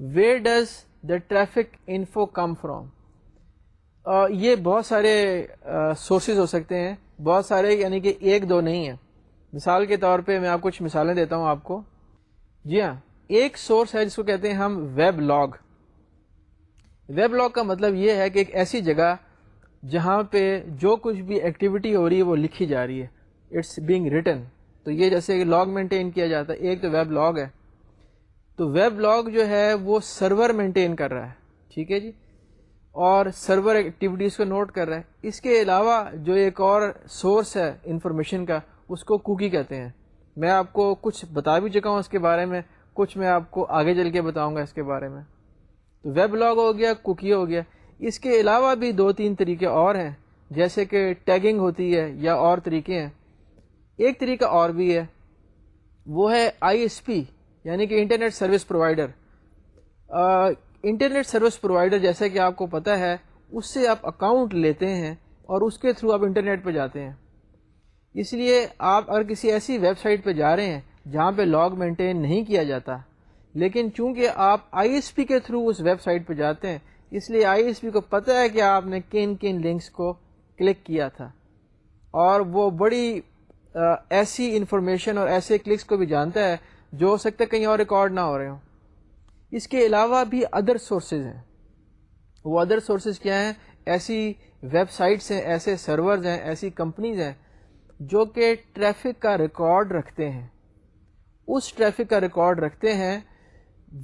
Where does the traffic info come from یہ بہت سارے سورسز ہو سکتے ہیں۔ بہت سارے یعنی کہ ایک دو نہیں ہیں۔ مثال کے طور پہ میں آپ کچھ مثالیں دیتا ہوں آپ کو۔ جی ہاں ایک سورس ہے جس کو کہتے ہیں ہم ویب لاگ ویب لاگ کا مطلب یہ ہے کہ ایک ایسی جگہ جہاں پہ جو کچھ بھی ایکٹیویٹی ہو رہی ہے وہ لکھی جا رہی ہے۔ اٹس بینگ ریٹن تو یہ جیسے کہ لاگ مینٹین کیا جاتا ہے، ایک تو ویب لاگ ہے۔ تو ویب لاگ جو ہے وہ سرور مینٹین کر رہا ہے۔ ٹھیک ہے جی؟ اور سرور ایکٹیویٹیز کو نوٹ کر رہا ہے۔ اس کے علاوہ جو ایک اور سورس ہے انفارمیشن کا، اس کو کوکی کہتے ہیں۔ میں آپ کو کچھ بتا بھی چکا ہوں اس کے بارے میں، کچھ میں آپ کو آگے چل کے بتاؤں گا اس کے بارے میں۔ تو ویب لاگ ہو گیا، کوکی ہو گیا۔ اس کے علاوہ بھی دو تین طریقے اور ہیں، جیسے کہ ٹیگنگ ہوتی ہے یا اور طریقے ہیں۔ ایک طریقہ اور بھی ہے، وہ ہے آئی ایس پی۔ یعنی کہ internet service provider. Internet service provider جیسے کہ آپ کو پتہ ہے، اس سے آپ اکاؤنٹ لیتے ہیں اور اس کے تھرو آپ انٹرنیٹ پہ جاتے ہیں۔ اس لیے آپ اگر کسی ایسی ویب سائٹ پہ جا رہے ہیں جہاں پہ لاگ مینٹین نہیں کیا جاتا، لیکن چونکہ آپ آئی ایس پی کے تھرو اس ویب سائٹ پہ جاتے ہیں، اس لیے آئی ایس پی کو پتہ ہے کہ آپ نے کن کن لنکس کو کلک کیا تھا۔ اور وہ بڑی ایسی انفارمیشن اور ایسے کلکس کو بھی جانتا ہے جو ہو سکتا ہے کہیں اور ریکارڈ نہ ہو رہے ہوں۔ اس کے علاوہ بھی ادر سورسز ہیں۔ وہ ادر سورسز کیا ہیں؟ ایسی ویب سائٹس ہیں، ایسے سرورز ہیں، ایسی کمپنیز ہیں جو کہ ٹریفک کا ریکارڈ رکھتے ہیں۔ اس ٹریفک کا ریکارڈ رکھتے ہیں،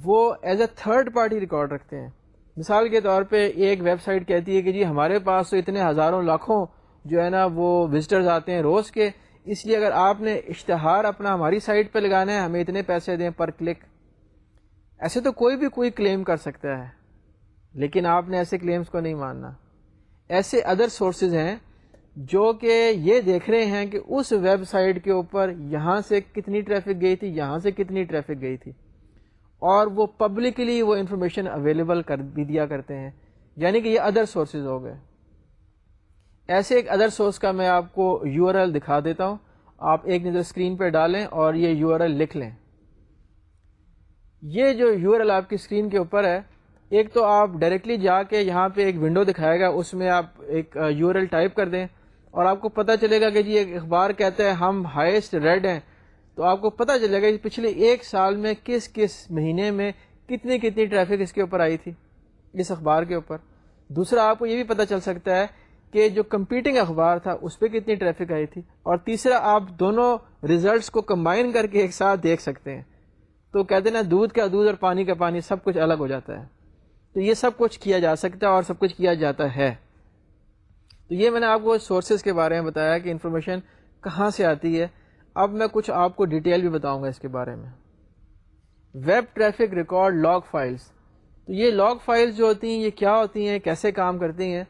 وہ as a third party record رکھتے ہیں۔ مثال کے طور پہ ایک ویب سائٹ کہتی ہے کہ جی ہمارے پاس تو اتنے ہزاروں لاکھوں جو ہے نا وہ وزٹرز آتے ہیں روز کے اس لیے اگر آپ نے اشتہار اپنا ہماری سائٹ پہ لگانا ہے، ہمیں اتنے پیسے دیں پر کلک، ایسے تو کوئی بھی کوئی کلیم کر سکتا ہے، لیکن آپ نے ایسے کلیمز کو نہیں ماننا۔ ایسے ادر سورسز ہیں جو کہ یہ دیکھ رہے ہیں کہ اس ویب سائٹ کے اوپر یہاں سے کتنی ٹریفک گئی تھی، یہاں سے کتنی ٹریفک گئی تھی۔ اور وہ پبلکلی وہ انفارمیشن اویلیبل کر بھی دیا کرتے ہیں۔ یعنی کہ یہ ادر سورسز ہو گئے۔ ایسے ایک ادر سورس کا میں آپ کو یو آر ایل دکھا دیتا ہوں۔ آپ ایک نظر اسکرین پہ ڈالیں اور یہ یو آر ایل لکھ لیں۔ یہ جو یو آر ایل آپ کی اسکرین کے اوپر ہے، ایک تو آپ ڈائریکٹلی جا کے یہاں پہ ایک ونڈو دکھائے گا، اس میں آپ ایک یو آر ایل ٹائپ کر دیں۔ اور آپ کو پتہ چلے گا کہ جی ایک اخبار کہتے ہیں ہم ہائیسٹ ریڈ ہیں۔ تو آپ کو پتہ چلے گا کہ پچھلے ایک سال میں کس کس مہینے میں کتنی کتنی ٹریفک اس کے اوپر آئی تھی، اس اخبار کے اوپر۔ دوسرا آپ کو یہ بھی پتہ چل سکتا ہے کہ جو کمپیٹنگ اخبار تھا، اس پہ کتنی ٹریفک آئی تھی۔ اور تیسرا، آپ دونوں ریزلٹس کو کمبائن کر کے ایک ساتھ دیکھ سکتے ہیں۔ تو کہتے ہیں نا، دودھ کا دودھ اور پانی کا پانی سب کچھ الگ ہو جاتا ہے۔ تو یہ سب کچھ کیا جا سکتا ہے اور سب کچھ کیا جاتا ہے۔ تو یہ میں نے آپ کو سورسز کے بارے میں بتایا کہ انفارمیشن کہاں سے آتی ہے۔ اب میں کچھ آپ کو ڈیٹیل بھی بتاؤں گا اس کے بارے میں۔ Web traffic record log files تو یہ لاگ فائلس جو ہوتی ہیں، یہ کیا ہوتی ہیں؟ کیسے کام کرتی ہیں؟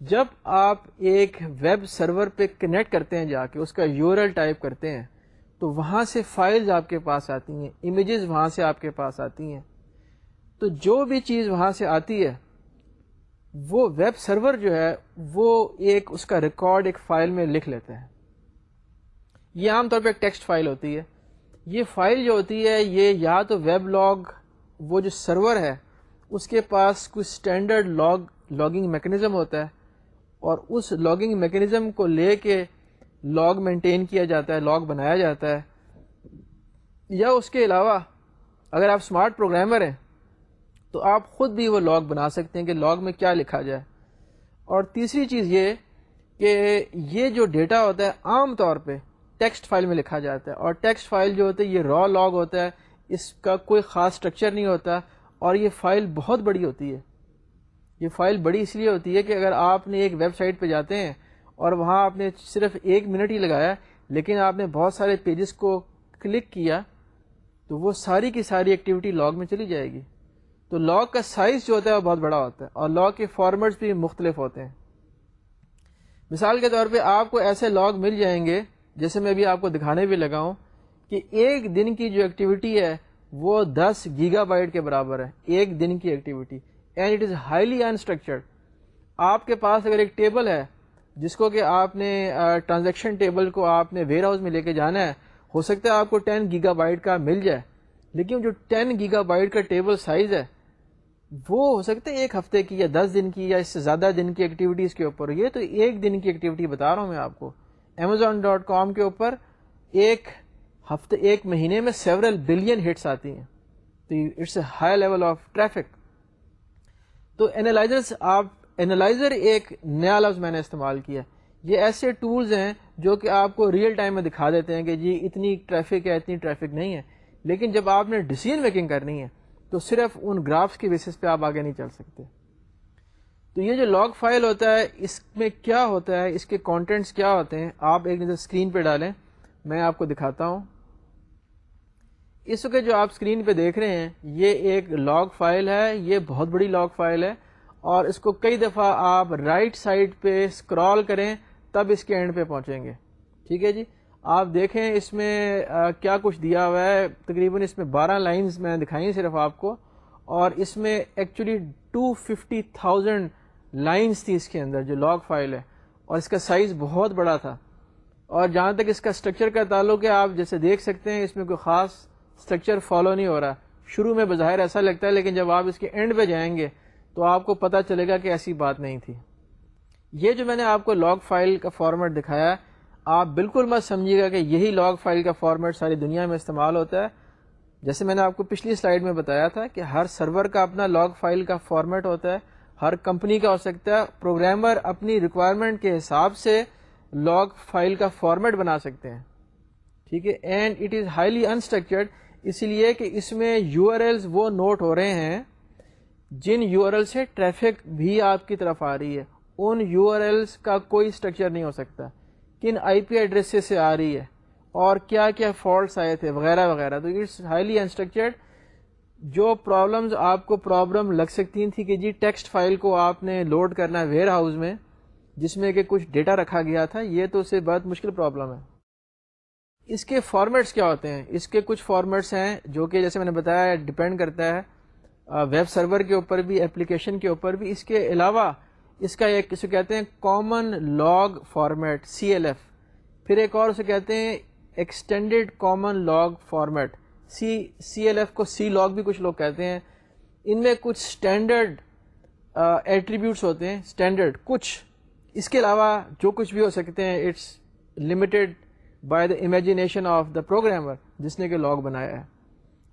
جب آپ ایک ویب سرور پہ کنیکٹ کرتے ہیں جا کے، اس کا یورل ٹائپ کرتے ہیں، تو وہاں سے فائلز آپ کے پاس آتی ہیں امیجز وہاں سے آپ کے پاس آتی ہیں۔ تو جو بھی چیز وہاں سے آتی ہے، وہ ویب سرور جو ہے، وہ ایک اس کا ریکارڈ ایک فائل میں لکھ لیتے ہیں۔ یہ عام طور پہ ایک ٹیکسٹ فائل ہوتی ہے۔ یہ فائل جو ہوتی ہے، یہ یا تو ویب لاگ، وہ جو سرور ہے، اس کے پاس کچھ اسٹینڈرڈ لاگ، لاگنگ میکنزم ہوتا ہے۔ اور اس لاگنگ میکنزم کو لے کے لاگ مینٹین کیا جاتا ہے لاگ بنایا جاتا ہے۔ یا اس کے علاوہ اگر آپ اسمارٹ پروگرامر ہیں، تو آپ خود بھی وہ لاگ بنا سکتے ہیں کہ لاگ میں کیا لکھا جائے۔ اور تیسری چیز یہ کہ یہ جو ڈیٹا ہوتا ہے، عام طور پہ ٹیکسٹ فائل میں لکھا جاتا ہے۔ اور ٹیکسٹ فائل جو ہوتا ہے، یہ را لاگ ہوتا ہے۔ اس کا کوئی خاص اسٹرکچر نہیں ہوتا اور یہ فائل بہت بڑی ہوتی ہے۔ یہ فائل بڑی اس لیے ہوتی ہے کہ اگر آپ نے ایک ویب سائٹ پہ جاتے ہیں اور وہاں آپ نے صرف ایک منٹ ہی لگایا، لیکن آپ نے بہت سارے پیجز کو کلک کیا، تو وہ ساری کی ساری ایکٹیویٹی لاگ میں چلی جائے گی۔ تو لاگ کا سائز جو ہوتا ہے وہ بہت بڑا ہوتا ہے اور لاگ کے فارمیٹس بھی مختلف ہوتے ہیں۔ مثال کے طور پہ آپ کو ایسے لاگ مل جائیں گے، جیسے میں ابھی آپ کو دکھانے بھی لگا ہوں، کہ ایک دن کی جو ایکٹیویٹی ہے وہ دس گیگا بائٹ کے برابر ہے، ایک دن کی activity and it is highly unstructured آپ کے پاس اگر ایک ٹیبل ہے، جس کو کہ آپ نے ٹرانزیکشن ٹیبل کو آپ نے ویئر ہاؤس میں لے کے جانا ہے، ہو سکتا ہے آپ کو ٹین گیگا بائٹ کا مل جائے۔ لیکن جو ٹین گیگا بائٹ کا ٹیبل سائز ہے، وہ ہو سکتا ہے ایک ہفتے کی یا دس دن کی یا اس سے زیادہ دن کی ایکٹیویٹیز کے اوپر۔ یہ تو ایک دن کی ایکٹیویٹی بتا رہا ہوں میں آپ کو۔ امیزون ڈاٹ کام کے اوپر ایک ہفتے، ایک مہینے میں سیورل بلین ہٹس آتی ہیں۔ تو it's a high level of traffic تو اینالائزر آپ اینالائزر ایک نیا لفظ میں نے استعمال کیا یہ ایسے ٹولز ہیں جو کہ آپ کو ریئل ٹائم میں دکھا دیتے ہیں کہ جی اتنی ٹریفک ہے، اتنی ٹریفک نہیں ہے۔ لیکن جب آپ نے ڈیسیزن میکنگ کرنی ہے، تو صرف ان گرافس کی بیسس پہ آپ آگے نہیں چل سکتے۔ تو یہ جو لاگ فائل ہوتا ہے، اس میں کیا ہوتا ہے؟ اس کے کانٹینٹس کیا ہوتے ہیں؟ آپ ایک نظر اسکرین پہ ڈالیں۔ میں آپ کو دکھاتا ہوں۔ اس وقت جو آپ اسکرین پہ دیکھ رہے ہیں، یہ ایک لاگ فائل ہے، یہ بہت بڑی لاگ فائل ہے اور اس کو کئی دفعہ آپ رائٹ سائڈ پہ اسکرال کریں تب اس کے اینڈ پہ پہنچیں گے۔ ٹھیک ہے جی؟ آپ دیکھیں اس میں کیا کچھ دیا ہوا ہے۔ تقریباً اس میں بارہ لائنز میں دکھائیں صرف آپ کو اور اس میں actually two fifty thousand lines تھی اس کے اندر جو لاگ فائل ہے اور اس کا سائز بہت بڑا تھا۔ اور جہاں تک اس کا اسٹرکچر کا تعلق ہے، آپ جیسے دیکھ سکتے ہیں، اس میں کوئی خاص اسٹرکچر فالو نہیں ہو رہا۔ شروع میں بظاہر ایسا لگتا ہے، لیکن جب آپ اس کے اینڈ پہ جائیں گے، تو آپ کو پتہ چلے گا کہ ایسی بات نہیں تھی۔ یہ جو میں نے آپ کو لاگ فائل کا فارمیٹ دکھایا، آپ بالکل مت سمجھیے گا کہ یہی لاگ فائل کا فارمیٹ ساری دنیا میں استعمال ہوتا ہے۔ جیسے میں نے آپ کو پچھلی سلائیڈ میں بتایا تھا کہ ہر سرور کا اپنا لاگ فائل کا فارمیٹ ہوتا ہے۔ ہر کمپنی کا ہو سکتا ہے پروگرامر اپنی ریکوائرمنٹ کے حساب سے لاگ فائل کا فارمیٹ بنا سکتے ہیں۔ ٹھیک ہے؟ And it is highly unstructured اسی لیے کہ اس میں یو آر ایلز وہ نوٹ ہو رہے ہیں جن یو آر ایل سے ٹریفک بھی آپ کی طرف آ رہی ہے۔ ان یو آر ایلس کا کوئی اسٹرکچر نہیں ہو سکتا۔ کن آئی پی ایڈریس سے آ رہی ہے اور کیا کیا فالٹس آئے تھے وغیرہ وغیرہ۔ تو اٹس ہائیلی انسٹرکچرڈ جو پرابلمز آپ کو پرابلم لگ سکتی تھیں کہ جی ٹیکسٹ فائل کو آپ نے لوڈ کرنا ہے ویئر ہاؤس میں، جس میں کہ کچھ ڈیٹا رکھا گیا تھا، یہ تو اسے بہت مشکل پرابلم ہے۔ اس کے فارمیٹس کیا ہوتے ہیں؟ اس کے کچھ فارمیٹس ہیں جو کہ جیسے میں نے بتایا ڈپینڈ کرتا ہے ویب سرور کے اوپر بھی اپلیکیشن کے اوپر بھی۔ اس کے علاوہ اس کا ایک اسے کہتے ہیں common log format C L F پھر ایک اور اسے کہتے ہیں extended common log format C C L F کو سی لاگ بھی کچھ لوگ کہتے ہیں۔ ان میں کچھ اسٹینڈرڈ ایٹریبیوٹس ہوتے ہیں۔ اسٹینڈرڈ کچھ۔ اس کے علاوہ جو کچھ بھی ہو سکتے ہیں it's limited by the imagination of the programmer جس نے کہ لاگ بنایا ہے۔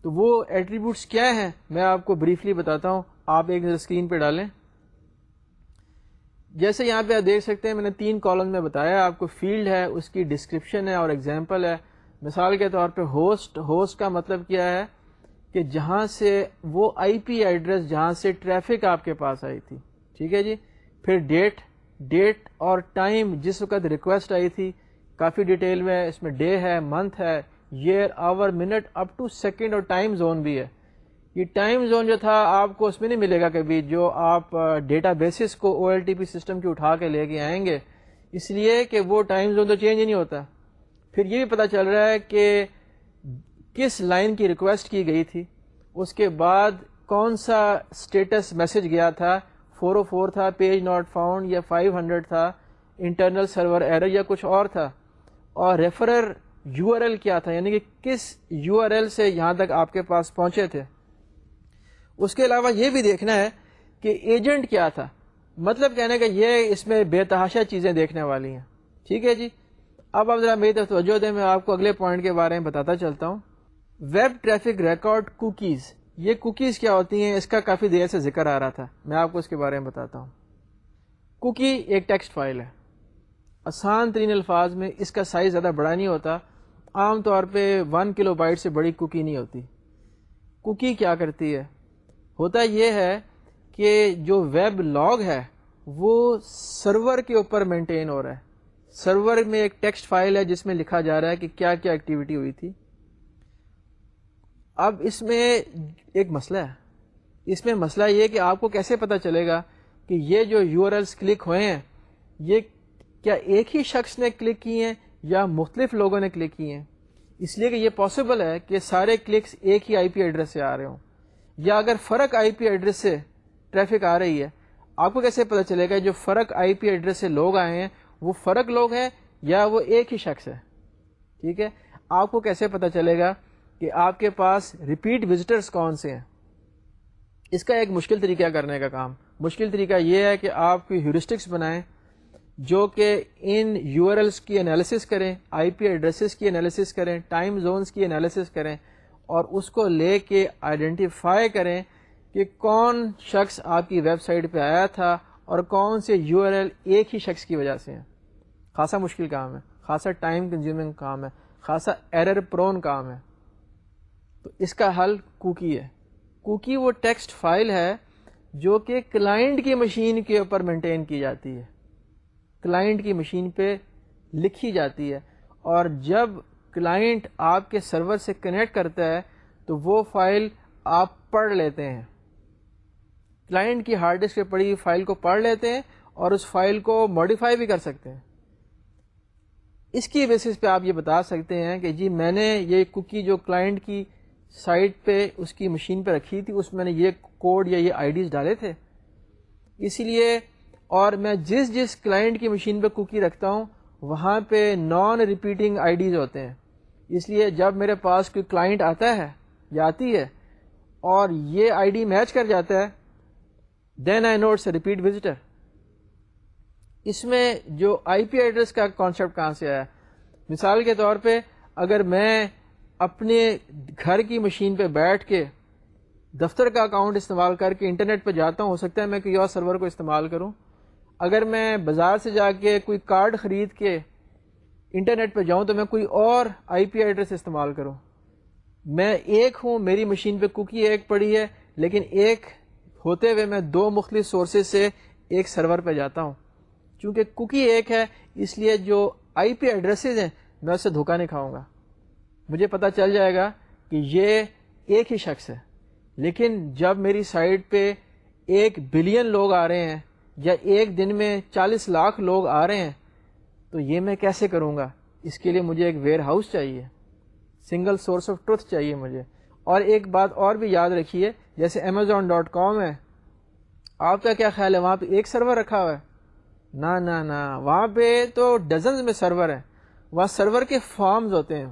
تو وہ ایٹریبیوٹس کیا ہیں؟ میں آپ کو بریفلی بتاتا ہوں۔ آپ ایک اسکرین پہ ڈالیں۔ جیسے یہاں پہ آپ دیکھ سکتے ہیں، میں نے تین کالم میں بتایا۔ آپ کو فیلڈ ہے، اس کی ڈسکرپشن ہے اور ایگزامپل ہے۔ مثال کے طور پہ ہوسٹ ہوسٹ کا مطلب کیا ہے؟ کہ جہاں سے وہ آئی پی ایڈریس جہاں سے ٹریفک آپ کے پاس آئی تھی۔ ٹھیک ہے جی؟ پھر ڈیٹ ڈیٹ اور ٹائم جس وقت ریکویسٹ آئی تھی کافی ڈیٹیل میں اس میں ڈے ہے، منتھ ہے year hour minute up to second اور ٹائم زون بھی ہے۔ یہ ٹائم زون جو تھا، آپ کو اس میں نہیں ملے گا کبھی، جو آپ ڈیٹا بیسس کو O L T P system کی اٹھا کے لے کے آئیں گے۔ اس لیے کہ وہ ٹائم زون تو چینج ہی نہیں ہوتا۔ پھر یہ بھی پتہ چل رہا ہے کہ کس لائن کی ریکویسٹ کی گئی تھی۔ اس کے بعد کون سا اسٹیٹس میسج گیا تھا؟ فور او فور تھا پیج ناٹ فاؤنڈ یا فائیو ہنڈریڈ تھا انٹرنل سرور ایرر یا کچھ اور تھا۔ اور ریفرر یو آر ایل کیا تھا؟ یعنی کہ کس یو آر ایل سے یہاں تک آپ کے پاس پہنچے تھے؟ اس کے علاوہ یہ بھی دیکھنا ہے کہ ایجنٹ کیا تھا؟ مطلب کہنے کا یہ اس میں بے تحاشا چیزیں دیکھنے والی ہیں۔ ٹھیک ہے جی؟ اب آپ ذرا میری طرف توجہ دیں، میں آپ کو اگلے پوائنٹ کے بارے میں بتاتا چلتا ہوں۔ ویب ٹریفک ریکارڈ کوکیز یہ کوکیز کیا ہوتی ہیں؟ اس کا کافی دیر سے ذکر آ رہا تھا۔ میں آپ کو اس کے بارے میں بتاتا ہوں۔ کوکی ایک ٹیکسٹ فائل ہے۔ آسان ترین الفاظ میں اس کا سائز زیادہ بڑا نہیں ہوتا۔ عام طور پہ ون کلو بائٹ سے بڑی کوکی نہیں ہوتی۔ کوکی کیا کرتی ہے؟ ہوتا یہ ہے کہ جو ویب لاگ ہے، وہ سرور کے اوپر مینٹین ہو رہا ہے۔ سرور میں ایک ٹیکسٹ فائل ہے جس میں لکھا جا رہا ہے کہ کیا کیا ایکٹیویٹی ہوئی تھی۔ اب اس میں ایک مسئلہ ہے۔ اس میں مسئلہ یہ کہ آپ کو کیسے پتا چلے گا کہ یہ جو یو آر ایلس کلک ہوئے ہیں، یہ کیا ایک ہی شخص نے کلک کی ہیں یا مختلف لوگوں نے کلک کی ہیں؟ اس لیے کہ یہ پاسبل ہے کہ سارے کلکس ایک ہی آئی پی ایڈریس سے آ رہے ہوں۔ یا اگر فرق آئی پی ایڈریس سے ٹریفک آ رہی ہے، آپ کو کیسے پتا چلے گا جو فرق آئی پی ایڈریس سے لوگ آئے ہیں، وہ فرق لوگ ہیں یا وہ ایک ہی شخص ہے؟ ٹھیک ہے؟ آپ کو کیسے پتا چلے گا کہ آپ کے پاس ریپیٹ وزٹرس کون سے ہیں؟ اس کا ایک مشکل طریقہ کرنے کا کام۔ مشکل طریقہ یہ ہے کہ آپ کوئی ہیورسٹکس بنائیں جو کہ ان یو آر ایلس کی انالیسس کریں آئی پی ایڈریسز کی انالیسس کریں ٹائم زونس کی انالیسس کریں اور اس کو لے کے آئیڈینٹیفائی کریں کہ کون شخص آپ کی ویب سائٹ پہ آیا تھا اور کون سے یو آر ایل ایک ہی شخص کی وجہ سے ہیں۔ خاصا مشکل کام ہے، خاصا ٹائم کنزیومنگ کام ہے، خاصا ایرر پرون کام ہے۔ تو اس کا حل کوکی ہے۔ کوکی وہ ٹیکسٹ فائل ہے جو کہ کلائنٹ کی مشین کے اوپر مینٹین کی جاتی ہے۔ کلائنٹ کی مشین پہ لکھی جاتی ہے اور جب کلائنٹ آپ کے سرور سے کنیکٹ کرتا ہے تو وہ فائل آپ پڑھ لیتے ہیں۔ کلائنٹ کی ہارڈ ڈسک پہ پڑی فائل کو پڑھ لیتے ہیں اور اس فائل کو ماڈیفائی بھی کر سکتے ہیں۔ اس کی بیسس پہ آپ یہ بتا سکتے ہیں کہ جی میں نے یہ کوکی جو کلائنٹ کی سائٹ پہ اس کی مشین پہ رکھی تھی، اس میں نے یہ کوڈ یا یہ آئی ڈیز ڈالے تھے۔ اسی لیے اور میں جس جس کلائنٹ کی مشین پہ کوکی رکھتا ہوں، وہاں پہ نان ریپیٹنگ آئی ڈیز ہوتے ہیں۔ اس لیے جب میرے پاس کوئی کلائنٹ آتا ہے، یا آتی ہے، اور یہ آئی ڈی میچ کر جاتا ہے then I notice repeat visitor اس میں جو آئی پی ایڈریس کا کانسیپٹ کہاں سے آیا مثال کے طور پہ اگر میں اپنے گھر کی مشین پہ بیٹھ کے دفتر کا اکاؤنٹ استعمال کر کے انٹرنیٹ پہ جاتا ہوں، ہو سکتا ہے میں کوئی اور سرور کو استعمال کروں۔ اگر میں بازار سے جا کے کوئی کارڈ خرید کے انٹرنیٹ پہ جاؤں تو میں کوئی اور آئی پی ایڈریس استعمال کروں۔ میں ایک ہوں، میری مشین پہ کوکی ایک پڑی ہے، لیکن ایک ہوتے ہوئے میں دو مختلف سورسز سے ایک سرور پہ جاتا ہوں۔ چونکہ کوکی ایک ہے، اس لیے جو آئی پی ایڈریسز ہیں، میں اسے دھوکہ نہیں کھاؤں گا۔ مجھے پتہ چل جائے گا کہ یہ ایک ہی شخص ہے۔ لیکن جب میری سائٹ پہ ایک بلین لوگ آ رہے ہیں یا ایک دن میں چالیس لاکھ لوگ آ رہے ہیں، تو یہ میں کیسے کروں گا؟ اس کے لیے مجھے ایک ویئر ہاؤس چاہیے، سنگل سورس آف ٹروتھ چاہیے مجھے۔ اور ایک بات اور بھی یاد رکھیے، جیسے امیزون ڈاٹ کام ہے، آپ کا کیا خیال ہے؟ وہاں پہ ایک سرور رکھا ہوا ہے۔ نہ نہ نہ وہاں پہ تو ڈزنز میں سرور ہیں۔ وہاں سرور کے فارمز ہوتے ہیں۔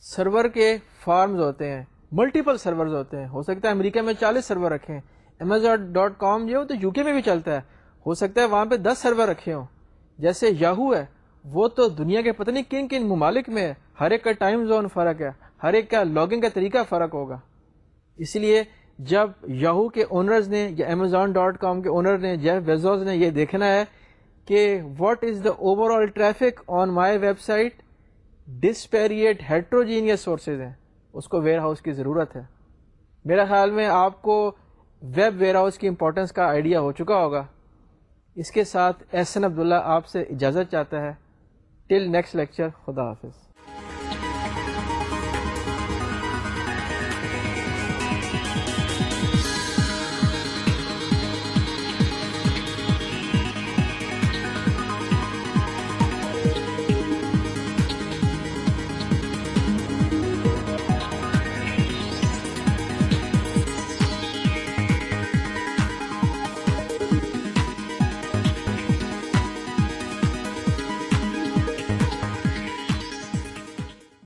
سرور کے فارمز ہوتے ہیں۔ ملٹیپل سرورز ہوتے ہیں۔ ہو سکتا ہے امریکہ میں چالیس سرور رکھے ہیں۔ امیزون ڈاٹ کام جو تو یو کے میں بھی چلتا ہے۔ ہو سکتا ہے وہاں پہ دس سرور رکھے ہوں۔ جیسے یاہو ہے، وہ تو دنیا کے پتہ نہیں کن کن ممالک میں ہے۔ ہر ایک کا ٹائم زون فرق ہے۔ ہر ایک کا لاگنگ کا طریقہ فرق ہوگا۔ اس لیے جب یاہو کے اونرز نے یا امیزون ڈاٹ کام کے اونر نے جیف ویزوز نے یہ دیکھنا ہے کہ what is the overall traffic on my website disparate heterogeneous sources ہیں۔ اس کو ویئر ہاؤس کی ضرورت ہے۔ میرا خیال میں آپ کو ویب ویئر ہاؤس کی امپورٹنس کا آئیڈیا ہو چکا ہوگا۔ اس کے ساتھ احسن عبداللہ آپ سے اجازت چاہتا ہے۔ ٹل نیکسٹ لیکچر خدا حافظ۔